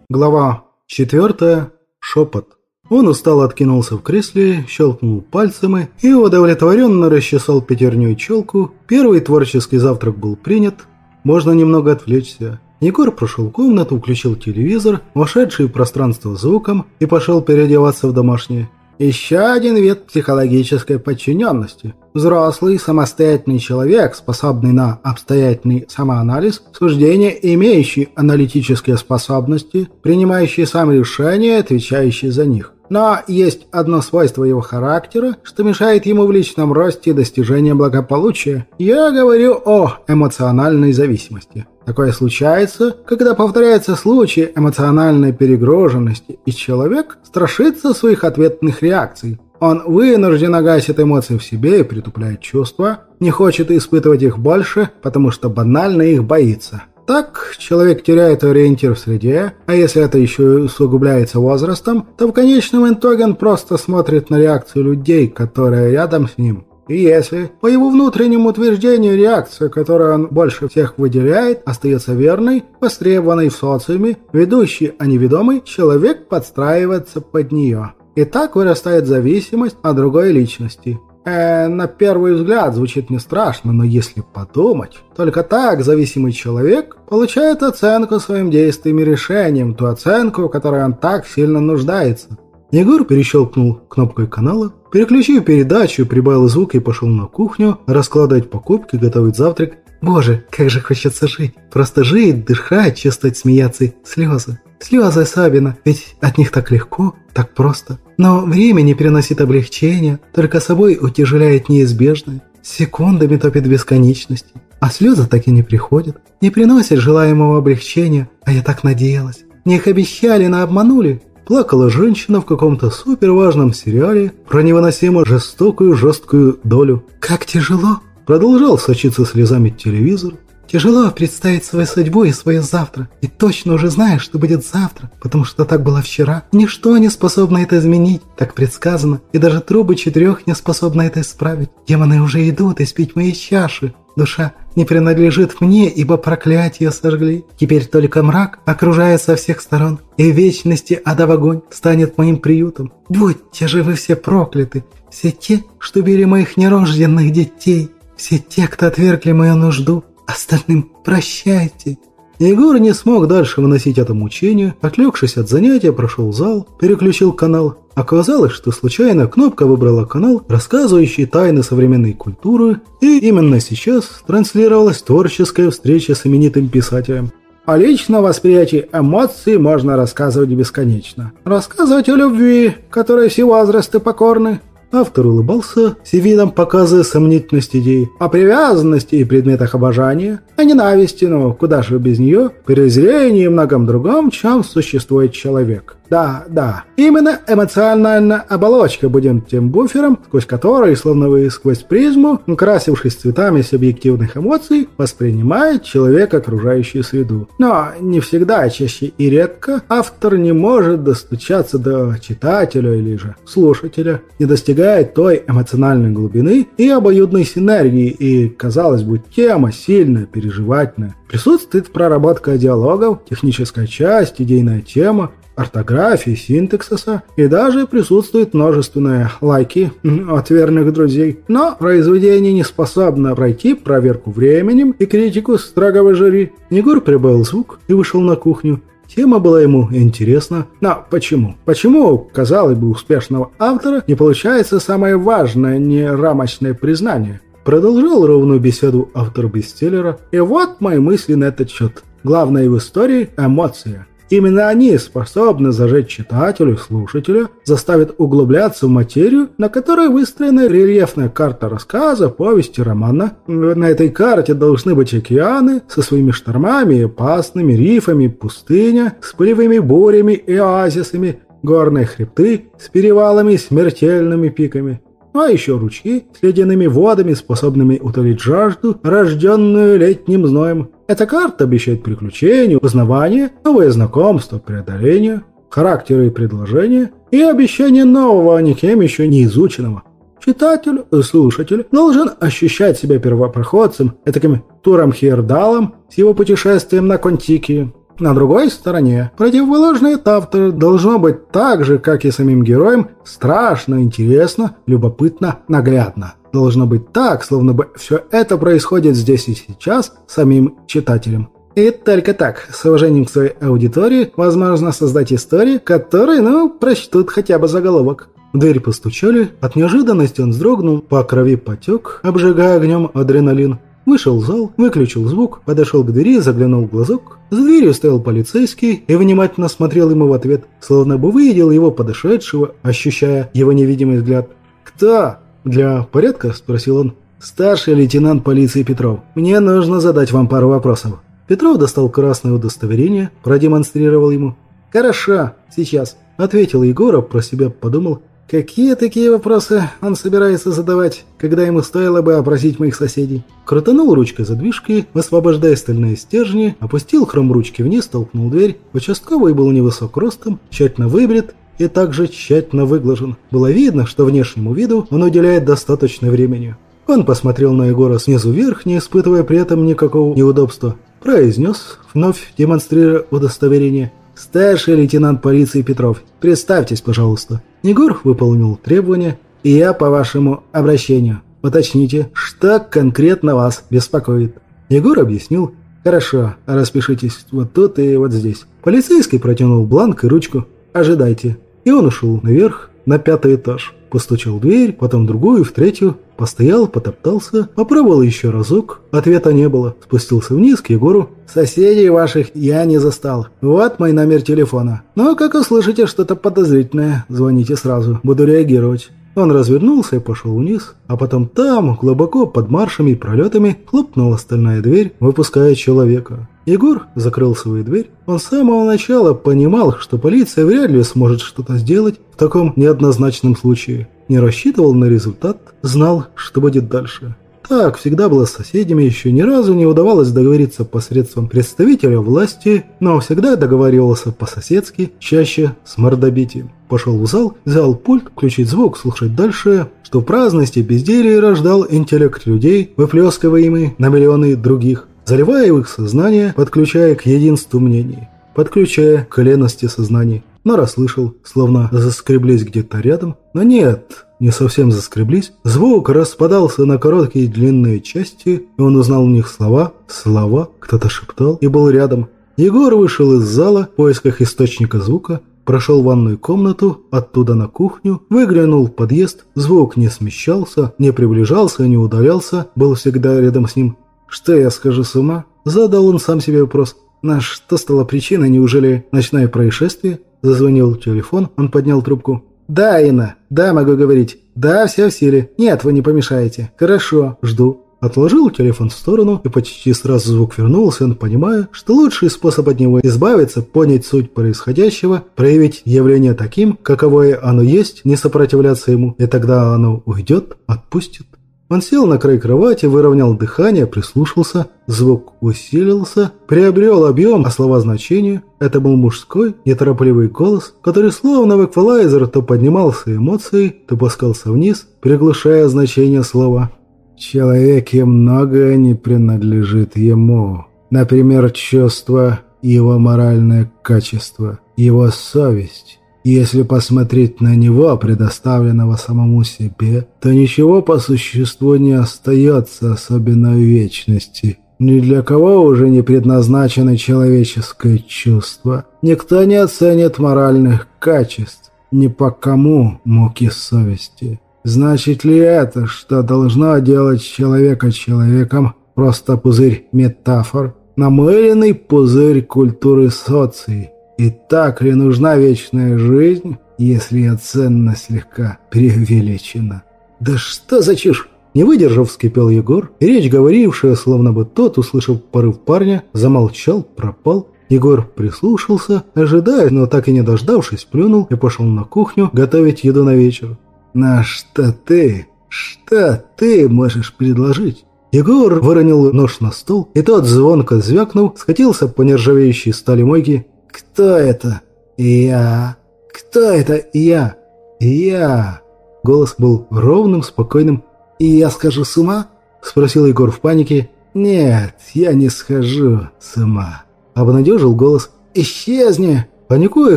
A: Глава четвертая. Шепот. Он устало откинулся в кресле, щелкнул пальцами и удовлетворенно расчесал пятерней челку. Первый творческий завтрак был принят. Можно немного отвлечься. Егор прошел комнату, включил телевизор, вошедший в пространство звуком и пошел переодеваться в домашнее. Еще один вид психологической подчиненности. Взрослый, самостоятельный человек, способный на обстоятельный самоанализ, суждение, имеющий аналитические способности, принимающий сам решения, отвечающий за них. Но есть одно свойство его характера, что мешает ему в личном росте и достижении благополучия. Я говорю о эмоциональной зависимости. Такое случается, когда повторяется случай эмоциональной перегруженности, и человек страшится своих ответных реакций. Он вынужденно гасит эмоции в себе и притупляет чувства, не хочет испытывать их больше, потому что банально их боится. Так человек теряет ориентир в среде, а если это еще усугубляется возрастом, то в конечном итоге он просто смотрит на реакцию людей, которые рядом с ним. И если, по его внутреннему утверждению, реакция, которую он больше всех выделяет, остается верной, востребованной в социуме, ведущий, а не ведомый, человек подстраивается под нее. И так вырастает зависимость от другой личности. Э, на первый взгляд звучит не страшно, но если подумать, только так зависимый человек получает оценку своим действиям и решениям, ту оценку, в которой он так сильно нуждается. Егор перещелкнул кнопкой канала, переключил передачу, прибавил звук и пошел на кухню раскладывать покупки, готовить завтрак. Боже, как же хочется жить. Просто жить, дышать, чувствовать, смеяться. Слезы. Слезы особенно, ведь от них так легко, так просто. Но время не переносит облегчения, только собой утяжеляет неизбежное. Секундами топит бесконечности. А слезы так и не приходят, не приносят желаемого облегчения, а я так надеялась. Мне их обещали, но обманули. Плакала женщина в каком-то суперважном сериале про невыносимо жестокую жесткую долю. «Как тяжело!» Продолжал сочиться слезами телевизор. «Тяжело представить свою судьбу и свое завтра. И точно уже знаешь, что будет завтра, потому что так было вчера. Ничто не способно это изменить, так предсказано. И даже трубы четырех не способны это исправить. Демоны уже идут испить мои чаши. Душа не принадлежит мне, ибо проклятие сожгли. Теперь только мрак окружает со всех сторон, и в вечности адов огонь станет моим приютом. Будьте же вы все прокляты, все те, что били моих нерожденных детей, все те, кто отвергли мою нужду. Остальным прощайте. Егор не смог дальше выносить это мучение, отвлекшись от занятия, прошел зал, переключил канал. Оказалось, что случайно кнопка выбрала канал, рассказывающий тайны современной культуры, и именно сейчас транслировалась творческая встреча с именитым писателем. О личном восприятии эмоций можно рассказывать бесконечно. Рассказывать о любви, которой все возрасты покорны, Автор улыбался, с видом показывая сомнительность идей, о привязанности и предметах обожания, о ненависти, но куда же без нее, презрении и многом другом, чем существует человек. Да, да. Именно эмоциональная оболочка будет тем буфером, сквозь который, словно вы сквозь призму, украсившись цветами субъективных эмоций, воспринимает человек окружающую среду. Но не всегда, чаще и редко, автор не может достучаться до читателя или же слушателя, не достигает той эмоциональной глубины и обоюдной синергии, и, казалось бы, тема сильная, переживательная. Присутствует проработка диалогов, техническая часть, идейная тема, ортографии, синтаксиса и даже присутствуют множественные лайки от верных друзей. Но произведение не способно пройти проверку временем и критику строгого жюри. Егор прибавил звук и вышел на кухню. Тема была ему интересна. Но почему? Почему, казалось бы, успешного автора не получается самое важное, не рамочное признание? Продолжал ровную беседу автор бестселлера. И вот мои мысли на этот счет. Главное в истории – эмоция. Именно они способны зажечь читателя, слушателя, заставят углубляться в материю, на которой выстроена рельефная карта рассказа, повести, романа. На этой карте должны быть океаны со своими штормами опасными рифами, пустыня с пылевыми бурями и оазисами, горные хребты с перевалами и смертельными пиками. А еще ручьи с ледяными водами, способными утолить жажду, рожденную летним зноем. Эта карта обещает приключения, узнавания, новые знакомства, преодоления, характеры и предложения и обещание нового, никем еще не изученного. Читатель, слушатель должен ощущать себя первопроходцем, этаким Туром Хердалом с его путешествием на Контики. На другой стороне, противоположный автор должно быть так же, как и самим героям, страшно, интересно, любопытно, наглядно должно быть так, словно бы все это происходит здесь и сейчас самим читателем. И только так, с уважением к своей аудитории, возможно создать истории, которые, ну, прочтут хотя бы заголовок. В дверь постучали, от неожиданности он вздрогнул, по крови потек, обжигая огнем адреналин. Вышел в зал, выключил звук, подошел к двери, заглянул в глазок. За дверью стоял полицейский и внимательно смотрел ему в ответ, словно бы видел его подошедшего, ощущая его невидимый взгляд. «Кто?» «Для порядка?» – спросил он. «Старший лейтенант полиции Петров. Мне нужно задать вам пару вопросов». Петров достал красное удостоверение, продемонстрировал ему. «Хорошо, сейчас», – ответил Егоров, про себя подумал. Какие такие вопросы он собирается задавать, когда ему стоило бы опросить моих соседей? Крутанул ручкой задвижки, высвобождая стальные стержни, опустил хром ручки вниз, толкнул дверь. Участковый был невысок ростом, тщательно выбрит, и также тщательно выглажен. Было видно, что внешнему виду он уделяет достаточно времени. Он посмотрел на Егора снизу вверх, не испытывая при этом никакого неудобства. Произнес, вновь демонстрируя удостоверение. «Старший лейтенант полиции Петров, представьтесь, пожалуйста». Егор выполнил требования, и я по вашему обращению. Уточните, что конкретно вас беспокоит. Егор объяснил. «Хорошо, распишитесь вот тут и вот здесь». Полицейский протянул бланк и ручку. «Ожидайте». И он ушел наверх, на пятый этаж. Постучал в дверь, потом в другую, в третью. Постоял, потоптался, попробовал еще разок. Ответа не было. Спустился вниз к Егору. «Соседей ваших я не застал. Вот мой номер телефона. Но как услышите что-то подозрительное, звоните сразу. Буду реагировать». Он развернулся и пошел вниз, а потом там, глубоко под маршами и пролетами, хлопнула стальная дверь, выпуская человека. Егор закрыл свою дверь. Он с самого начала понимал, что полиция вряд ли сможет что-то сделать в таком неоднозначном случае. Не рассчитывал на результат, знал, что будет дальше. Так всегда было с соседями, еще ни разу не удавалось договориться посредством представителя власти, но всегда договаривался по-соседски, чаще с мордобитием. Пошел в зал, взял пульт, включить звук, слушать дальше, что в праздности безделия рождал интеллект людей, выплескиваемый на миллионы других заливая их сознание, подключая к единству мнений, подключая к лености сознаний. Но расслышал, словно заскреблись где-то рядом. Но нет, не совсем заскреблись. Звук распадался на короткие длинные части, и он узнал в них слова, слова, кто-то шептал и был рядом. Егор вышел из зала в поисках источника звука, прошел в ванную комнату, оттуда на кухню, выглянул в подъезд, звук не смещался, не приближался, не удалялся, был всегда рядом с ним. Что я скажу с ума? Задал он сам себе вопрос. На что стала причина? Неужели ночное происшествие? Зазвонил телефон, он поднял трубку. «Да, Инна, да, могу говорить. Да, все в силе. Нет, вы не помешаете. Хорошо, жду». отложил телефон в сторону, и почти сразу звук вернулся, он понимая, что лучший способ от него избавиться, понять суть происходящего, проявить явление таким, каковое оно есть, не сопротивляться ему, и тогда оно уйдет, отпустит. Он сел на край кровати, выровнял дыхание, прислушался. Звук усилился, приобрел объем, а слова значение. Это был мужской, неторопливый голос, который словно в эквалайзер то поднимался эмоцией, то пускался вниз, приглушая значение слова. «Человеке многое не принадлежит ему. Например, чувство, его моральное качество, его совесть». Если посмотреть на него, предоставленного самому себе, то ничего по существу не остается, особенно в вечности. Ни для кого уже не предназначено человеческое чувство. Никто не оценит моральных качеств. Ни по кому муки совести. Значит ли это, что должно делать человека человеком, просто пузырь метафор? Намыленный пузырь культуры соции, и так ли нужна вечная жизнь, если ее ценность слегка преувеличена? «Да что за чушь!» Не выдержав, вскипел Егор, речь говорившая, словно бы тот, услышав порыв парня, замолчал, пропал. Егор прислушался, ожидая, но так и не дождавшись, плюнул и пошел на кухню готовить еду на вечер. «На что ты? Что ты можешь предложить?» Егор выронил нож на стол, и тот, звонко звякнув, скатился по нержавеющей стали мойки «Кто это?» «Я». «Кто это я?» «Я». Голос был ровным, спокойным. «И я схожу с ума?» Спросил Егор в панике. «Нет, я не схожу с ума». Обнадежил голос. «Исчезни!» Паникуя,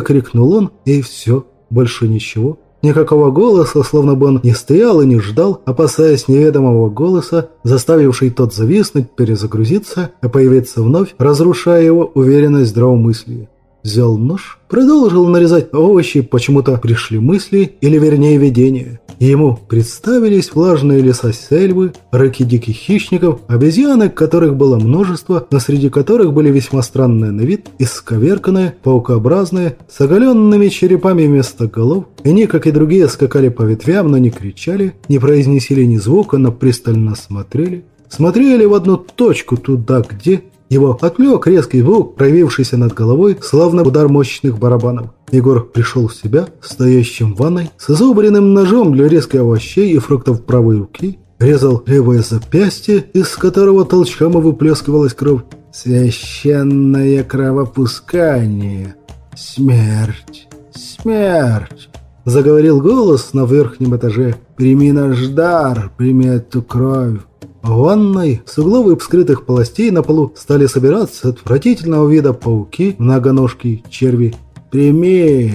A: крикнул он, и все, больше ничего. Никакого голоса, словно бы он не стоял и не ждал, опасаясь неведомого голоса, заставивший тот зависнуть, перезагрузиться, а появиться вновь, разрушая его уверенность здравомыслия взял нож, продолжил нарезать овощи, почему-то пришли мысли, или вернее видения. Ему представились влажные леса сельвы, рыки диких хищников, обезьяны, которых было множество, но среди которых были весьма странные на вид, исковерканные, паукообразные, с оголенными черепами вместо голов. Они, как и другие, скакали по ветвям, но не кричали, не произнесли ни звука, но пристально смотрели. Смотрели в одну точку туда, где его отвлек резкий звук, проявившийся над головой, словно удар мощных барабанов. Егор пришел в себя, стоящим в ванной, с изобренным ножом для резки овощей и фруктов правой руки, резал левое запястье, из которого толчком выплескивалась кровь. «Священное кровопускание! Смерть! Смерть!» Заговорил голос на верхнем этаже. «Прими наш дар, прими эту кровь!» В ванной с углов вскрытых полостей на полу стали собираться отвратительного вида пауки, многоножки, черви. «Прими,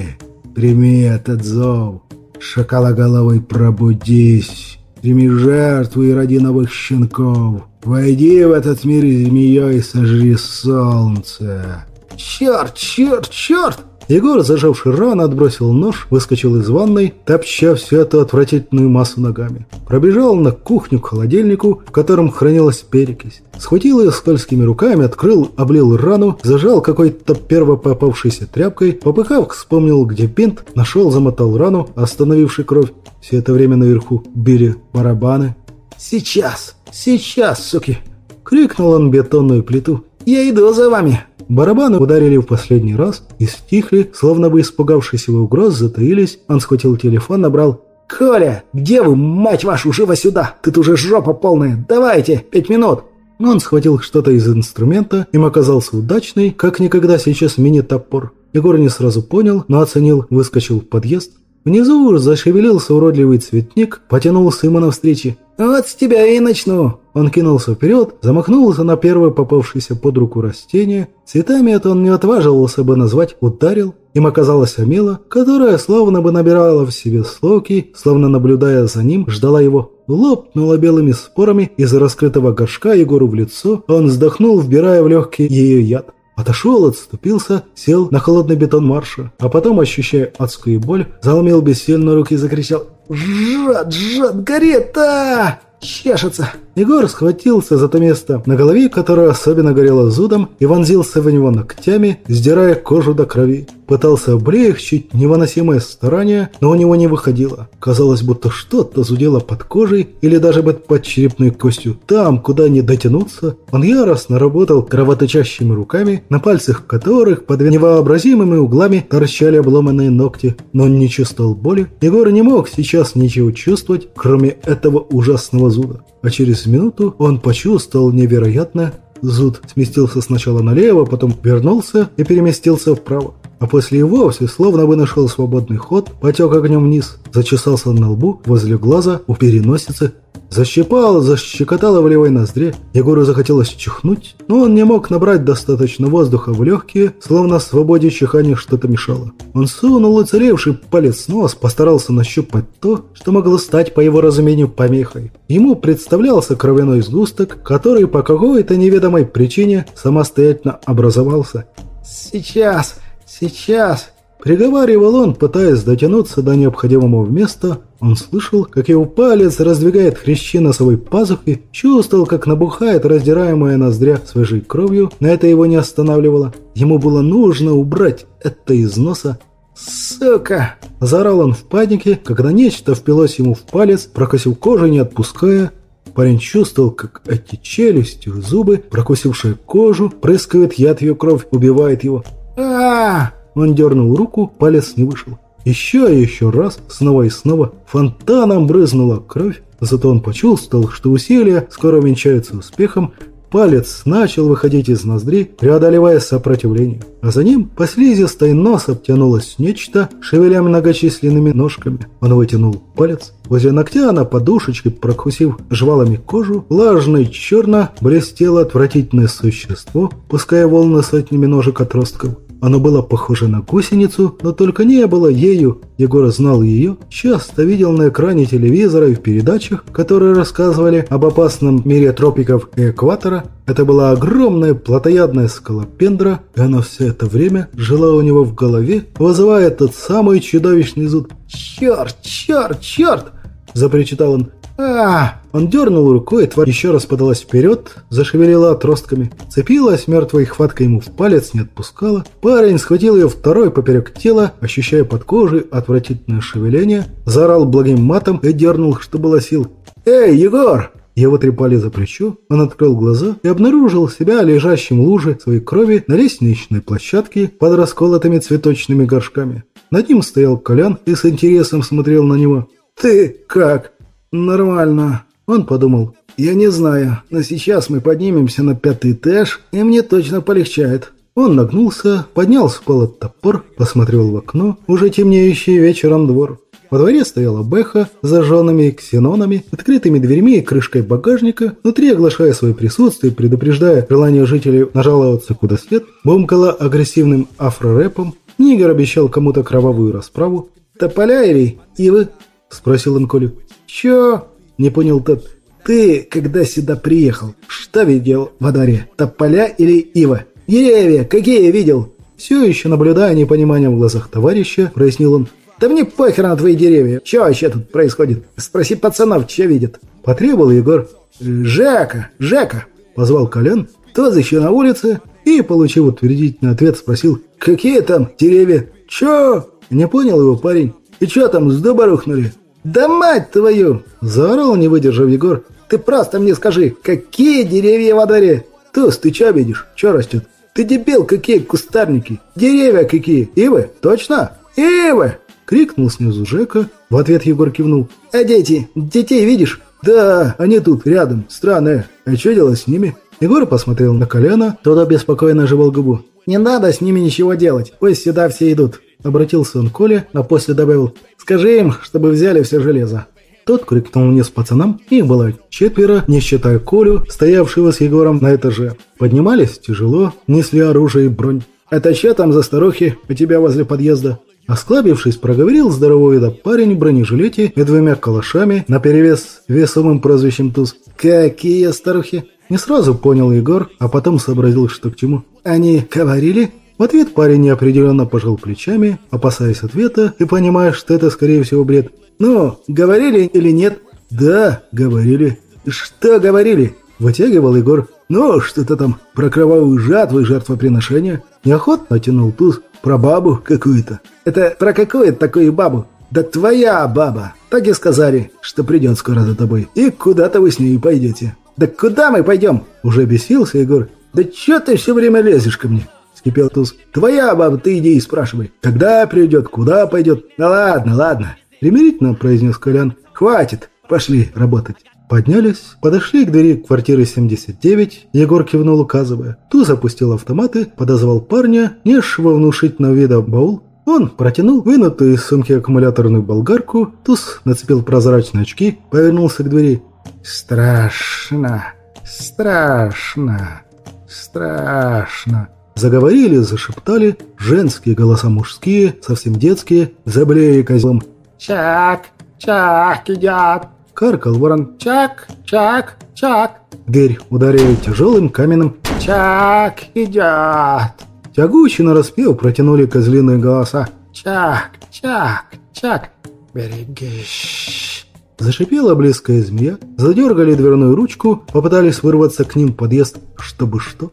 A: прими этот зов, шакалоголовый пробудись, прими жертву и роди новых щенков, войди в этот мир змеей и сожри солнце». «Черт, черт, черт!» Егор, зажавший рану, отбросил нож, выскочил из ванной, топча всю эту отвратительную массу ногами. Пробежал на кухню к холодильнику, в котором хранилась перекись. Схватил ее скользкими руками, открыл, облил рану, зажал какой-то перво попавшейся тряпкой, попыхав, вспомнил, где бинт, нашел, замотал рану, остановивший кровь. Все это время наверху били барабаны. «Сейчас! Сейчас, суки!» Крикнул он бетонную плиту. «Я иду за вами!» Барабаны ударили в последний раз и стихли, словно бы испугавшись его угроз, затаились. Он схватил телефон, набрал «Коля, где вы, мать вашу, живо сюда! Тут уже жопа полная! Давайте, пять минут!» Он схватил что-то из инструмента, им оказался удачный, как никогда сейчас мини-топор. Егор не сразу понял, но оценил, выскочил в подъезд. Внизу зашевелился уродливый цветник, потянулся ему навстречу. «Вот с тебя и начну!» Он кинулся вперед, замахнулся на первое попавшееся под руку растение. Цветами это он не отваживался бы назвать «ударил». Им оказалась Амела, которая словно бы набирала в себе слоки, словно наблюдая за ним, ждала его. Лопнула белыми спорами из раскрытого горшка Егору в лицо, он вздохнул, вбирая в легкие ее яд. Отошел, отступился, сел на холодный бетон марша, а потом, ощущая адскую боль, заломил бессильно руки и закричал «Жжет, жжет, горит, а!» чешется. Егор схватился за то место на голове, которое особенно горело зудом, и вонзился в него ногтями, сдирая кожу до крови. пытался облегчить невыносимое старание, но у него не выходило. Казалось, будто что-то зудело под кожей или даже под черепной костью. Там, куда не дотянуться, он яростно работал кровоточащими руками, на пальцах которых под невообразимыми углами торчали обломанные ногти. Но он не чувствовал боли. Егор не мог сейчас ничего чувствовать, кроме этого ужасного зуда. А через минуту он почувствовал невероятное Зуд сместился сначала налево, потом вернулся и переместился вправо. А после и вовсе, словно бы нашел свободный ход, потек огнем вниз, зачесался на лбу, возле глаза, у переносицы, защипало, защекотало в левой ноздре. Егору захотелось чихнуть, но он не мог набрать достаточно воздуха в легкие, словно свободе чихания что-то мешало. Он сунул уцелевший палец нос, постарался нащупать то, что могло стать, по его разумению, помехой. Ему представлялся кровяной сгусток, который по какой-то неведомой причине самостоятельно образовался. «Сейчас!» «Сейчас!» Приговаривал он, пытаясь дотянуться до необходимого места. Он слышал, как его палец раздвигает хрящи носовой пазухи, чувствовал, как набухает раздираемая ноздря свежей кровью, но это его не останавливало. Ему было нужно убрать это из носа. «Сука!» – заорал он в панике, когда нечто впилось ему в палец, прокосив кожу, не отпуская. Парень чувствовал, как эти челюсти, зубы, прокусившие кожу, прыскают яд ее кровь, убивает его а Он дернул руку, палец не вышел. Еще и еще раз, снова и снова, фонтаном брызнула кровь, зато он почувствовал, что усилия скоро венчаются успехом, Палец начал выходить из ноздрей, преодолевая сопротивление. А за ним по слизистой нос обтянулось нечто, шевеля многочисленными ножками. Он вытянул палец. Возле ногтя на подушечке, прокусив жвалами кожу, влажно и черно блестело отвратительное существо, пуская волны сотнями ножек отростков. Оно было похоже на гусеницу, но только не было ею. Егор знал ее, часто видел на экране телевизора и в передачах, которые рассказывали об опасном мире тропиков и экватора. Это была огромная плотоядная скалопендра, и она все это время жила у него в голове, вызывая тот самый чудовищный зуд. «Черт, черт, черт!» – запричитал он а Он дернул рукой, тварь еще раз подалась вперед, зашевелила отростками. Цепилась мертвой хваткой ему в палец, не отпускала. Парень схватил ее второй поперек тела, ощущая под кожей отвратительное шевеление, заорал благим матом и дернул, что было сил. «Эй, Егор!» Его трепали за плечо, он открыл глаза и обнаружил себя лежащим в луже своей крови на лестничной площадке под расколотыми цветочными горшками. Над ним стоял Колян и с интересом смотрел на него. «Ты как?» «Нормально», – он подумал. «Я не знаю, но сейчас мы поднимемся на пятый этаж, и мне точно полегчает». Он нагнулся, поднял с пола топор, посмотрел в окно, уже темнеющий вечером двор. Во дворе стояла Беха с зажженными ксенонами, открытыми дверьми и крышкой багажника, внутри оглашая свое присутствие, предупреждая желание жителей нажаловаться куда след, бомкала агрессивным афрорэпом, Нигер обещал кому-то кровавую расправу. «Тополя или ивы?» – спросил он Колю. «Чё?» – не понял тот. «Ты, когда сюда приехал, что видел во дворе? Тополя или ива? Деревья, какие видел?» Все еще наблюдая непониманием в глазах товарища, прояснил он. «Да мне похер на твои деревья. Что вообще тут происходит? Спроси пацанов, что видят». Потребовал Егор. «Жека! Жека!» – позвал Колян. Тот еще на улице и, получив утвердительный ответ, спросил. «Какие там деревья? Чё?» Не понял его парень. «И чё там, с дуба рухнули?» «Да мать твою!» – заорал, не выдержав Егор. «Ты просто мне скажи, какие деревья во дворе?» «Тус, ты чё видишь? Чё растет?» «Ты дебил, какие кустарники! Деревья какие! Ивы? Точно? Ивы!» Крикнул снизу Жека. В ответ Егор кивнул. «А дети? Детей видишь?» «Да, они тут, рядом. Странные. А что делать с ними?» Егор посмотрел на Коляна, тот обеспокоенно жевал губу. «Не надо с ними ничего делать. Пусть сюда все идут. Обратился он к Коле, а после добавил «Скажи им, чтобы взяли все железо». Тот крикнул вниз пацанам, их было четверо, не считая Колю, стоявшего с Егором на этаже. Поднимались тяжело, несли оружие и бронь. «Это что там за старухи у тебя возле подъезда?» Осклабившись, проговорил здоровый вида парень в бронежилете и двумя калашами, наперевес весомым прозвищем Туз. «Какие старухи?» Не сразу понял Егор, а потом сообразил, что к чему. «Они говорили?» Ответ парень неопределенно пожал плечами, опасаясь ответа и понимая, что это, скорее всего, бред. «Ну, говорили или нет?» «Да, говорили». «Что говорили?» Вытягивал Егор. «Ну, что-то там про кровавую жатву и жертвоприношение». Неохотно тянул туз. про бабу какую-то». «Это про какую такую бабу?» «Да твоя баба! Так и сказали, что придет скоро за тобой. И куда-то вы с ней пойдете». «Да куда мы пойдем?» Уже бесился Егор. «Да чё ты все время лезешь ко мне?» Скипел Туз. «Твоя баба, ты иди и спрашивай. Когда придет, куда пойдет?» «Да ладно, ладно». Примирительно произнес Колян. «Хватит, пошли работать». Поднялись, подошли к двери квартиры 79, Егор кивнул, указывая. Туз опустил автоматы, подозвал парня, несшего внушительного вида баул. Он протянул вынутую из сумки аккумуляторную болгарку, Туз нацепил прозрачные очки, повернулся к двери. «Страшно, страшно, страшно!» Заговорили, зашептали, женские голоса мужские, совсем детские, заблеяли козлом. «Чак, чак, едят!» Каркал ворон. «Чак, чак, чак!» Дверь ударили тяжелым каменным. «Чак, едят!» Тягуче нараспев протянули козлиные голоса. «Чак, чак, чак, берегись!» Зашипела близкая змея, задергали дверную ручку, попытались вырваться к ним в подъезд, чтобы что?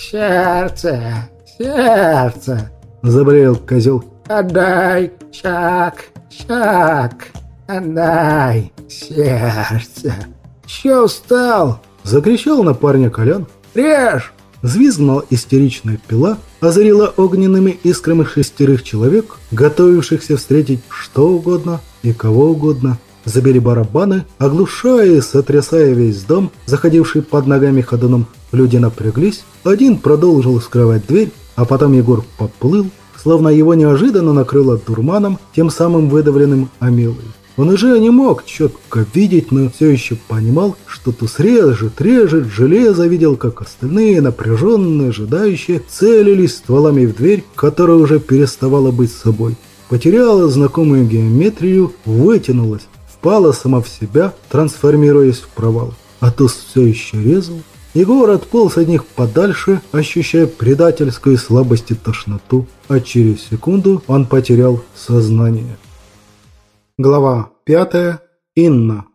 A: «Сердце! Сердце!» – заболел козел. «Отдай, Чак! Чак! Отдай сердце!» «Че устал?» – закричал на парня Колян. «Режь!» Звизгнула истеричная пила, озарила огненными искрами шестерых человек, готовившихся встретить что угодно и кого угодно. Забили барабаны, оглушая и сотрясая весь дом, заходивший под ногами ходуном. Люди напряглись, один продолжил скрывать дверь, а потом Егор поплыл, словно его неожиданно накрыло дурманом, тем самым выдавленным Амилой. Он уже не мог четко видеть, но все еще понимал, что Туз режет, режет железо, видел, как остальные, напряженные, ожидающие, целились стволами в дверь, которая уже переставала быть собой. Потеряла знакомую геометрию, вытянулась, впала сама в себя, трансформируясь в провал. А Туз все еще резал, Егор отполз от них подальше, ощущая предательскую слабость и тошноту, а через секунду он потерял сознание. Глава пятая. Инна.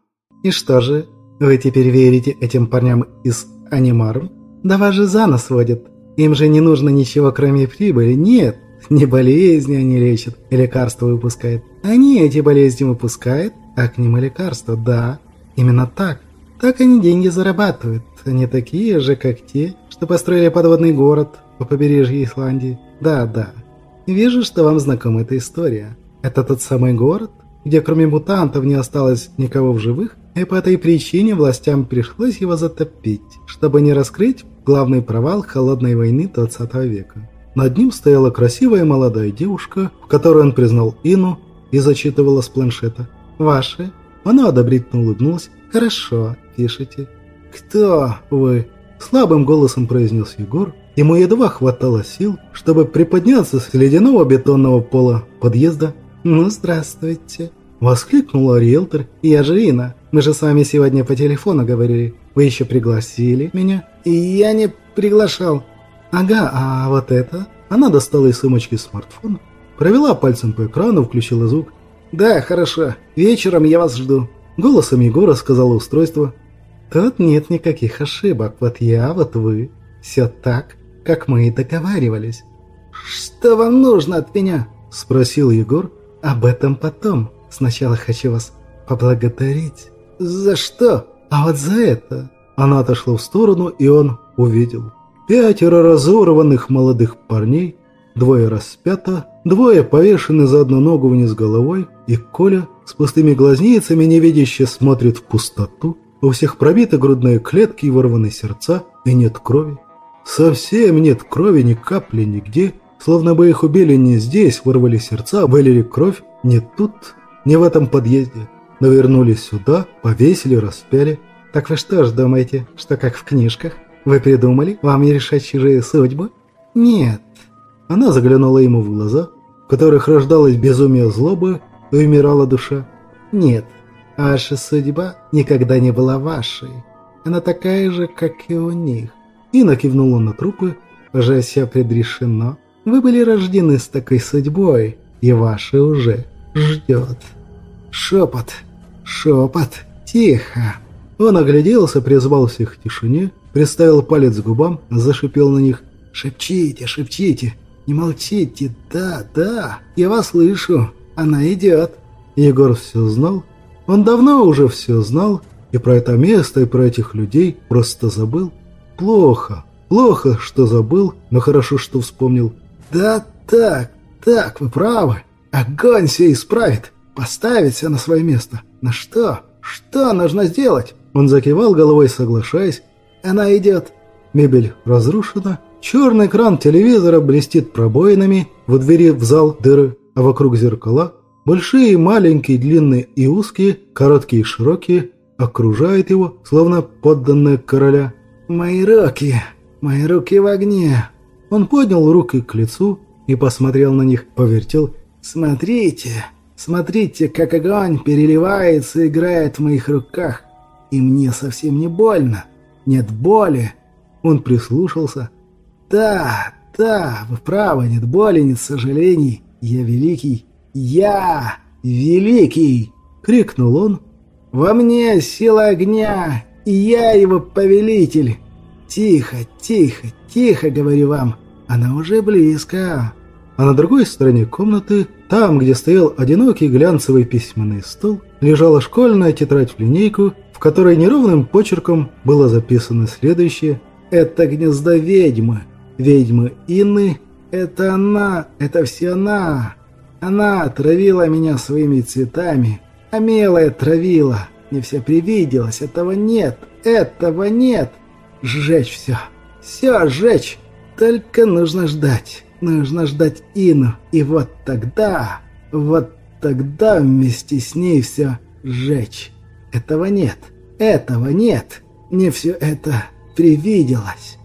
A: «И что же, вы теперь верите этим парням из Анимарм? Да вас же за нос водят. Им же не нужно ничего, кроме прибыли. Нет, не болезни они лечат и лекарства выпускают. Они эти болезни выпускают, а к ним и лекарства, да. Именно так. Так они деньги зарабатывают. Они такие же, как те, что построили подводный город по побережью Исландии. Да, да. Вижу, что вам знакома эта история. Это тот самый город, где кроме мутантов не осталось никого в живых, и по этой причине властям пришлось его затопить, чтобы не раскрыть главный провал холодной войны 20 века. Над ним стояла красивая молодая девушка, в которой он признал Ину и зачитывала с планшета. «Ваши?» Она одобрительно улыбнулась. «Хорошо, пишите». «Кто вы?» Слабым голосом произнес Егор. Ему едва хватало сил, чтобы приподняться с ледяного бетонного пола подъезда. «Ну, здравствуйте!» Воскликнула риэлтор. «Я же Ина. Мы же с вами сегодня по телефону говорили. Вы еще пригласили меня?» «И я не приглашал». «Ага, а вот это?» Она достала из сумочки смартфон, провела пальцем по экрану, включила звук. «Да, хорошо. Вечером я вас жду». Голосом Егора сказала устройство. Тут нет никаких ошибок. Вот я, вот вы. Все так, как мы и договаривались. «Что вам нужно от меня?» – спросил Егор. «Об этом потом. Сначала хочу вас поблагодарить». «За что?» «А вот за это». Она отошла в сторону, и он увидел. Пятеро разорванных молодых парней, двое распято, двое повешены за одну ногу вниз головой, и Коля с пустыми глазницами невидяще смотрит в пустоту, у всех пробиты грудные клетки и вырваны сердца, и нет крови. Совсем нет крови ни капли нигде, словно бы их убили не здесь, вырвали сердца, вылили кровь не тут, не в этом подъезде, но вернулись сюда, повесили, распяли. Так вы что ж думаете, что как в книжках? Вы придумали вам не решать чужие судьбы? Нет. Она заглянула ему в глаза, в которых рождалось безумие злобы и умирала душа. Нет, Ваша судьба никогда не была вашей. Она такая же, как и у них. И накивнула на трупы. Уже все предрешено. Вы были рождены с такой судьбой, и ваша уже ждет. Шепот, шепот, тихо. Он огляделся, призвал всех к тишине, приставил палец к губам, зашипел на них. «Шепчите, шепчите!» Не молчите, да, да, я вас слышу. Она идет». Егор все знал. Он давно уже все знал. И про это место, и про этих людей просто забыл. Плохо, плохо, что забыл, но хорошо, что вспомнил. «Да так, так, вы правы. Огонь все исправит, поставит все на свое место. На что? Что нужно сделать?» Он закивал головой, соглашаясь. «Она идет». Мебель разрушена. Черный экран телевизора блестит пробоинами. В двери в зал дыры, а вокруг зеркала. Большие и маленькие, длинные и узкие, короткие и широкие, окружают его, словно подданные короля. «Мои руки! Мои руки в огне!» Он поднял руки к лицу и посмотрел на них, повертел. «Смотрите! Смотрите, как огонь переливается и играет в моих руках! И мне совсем не больно! Нет боли!» Он прислушался. «Да, да, вы правы, нет боли, нет сожалений. Я великий! Я великий!» — крикнул он. «Во мне сила огня, и я его повелитель!» «Тихо, тихо, тихо, говорю вам, она уже близко!» А на другой стороне комнаты, там, где стоял одинокий глянцевый письменный стол, лежала школьная тетрадь в линейку, в которой неровным почерком было записано следующее «Это гнездо ведьмы, ведьмы Инны, это она, это все она. Она отравила меня своими цветами, а милая травила, мне все привиделось, этого нет, этого нет. Сжечь все, все сжечь, только нужно ждать». Нужно ждать Ину, и вот тогда, вот тогда вместе с ней все сжечь. Этого нет, этого нет. Мне все это привиделось.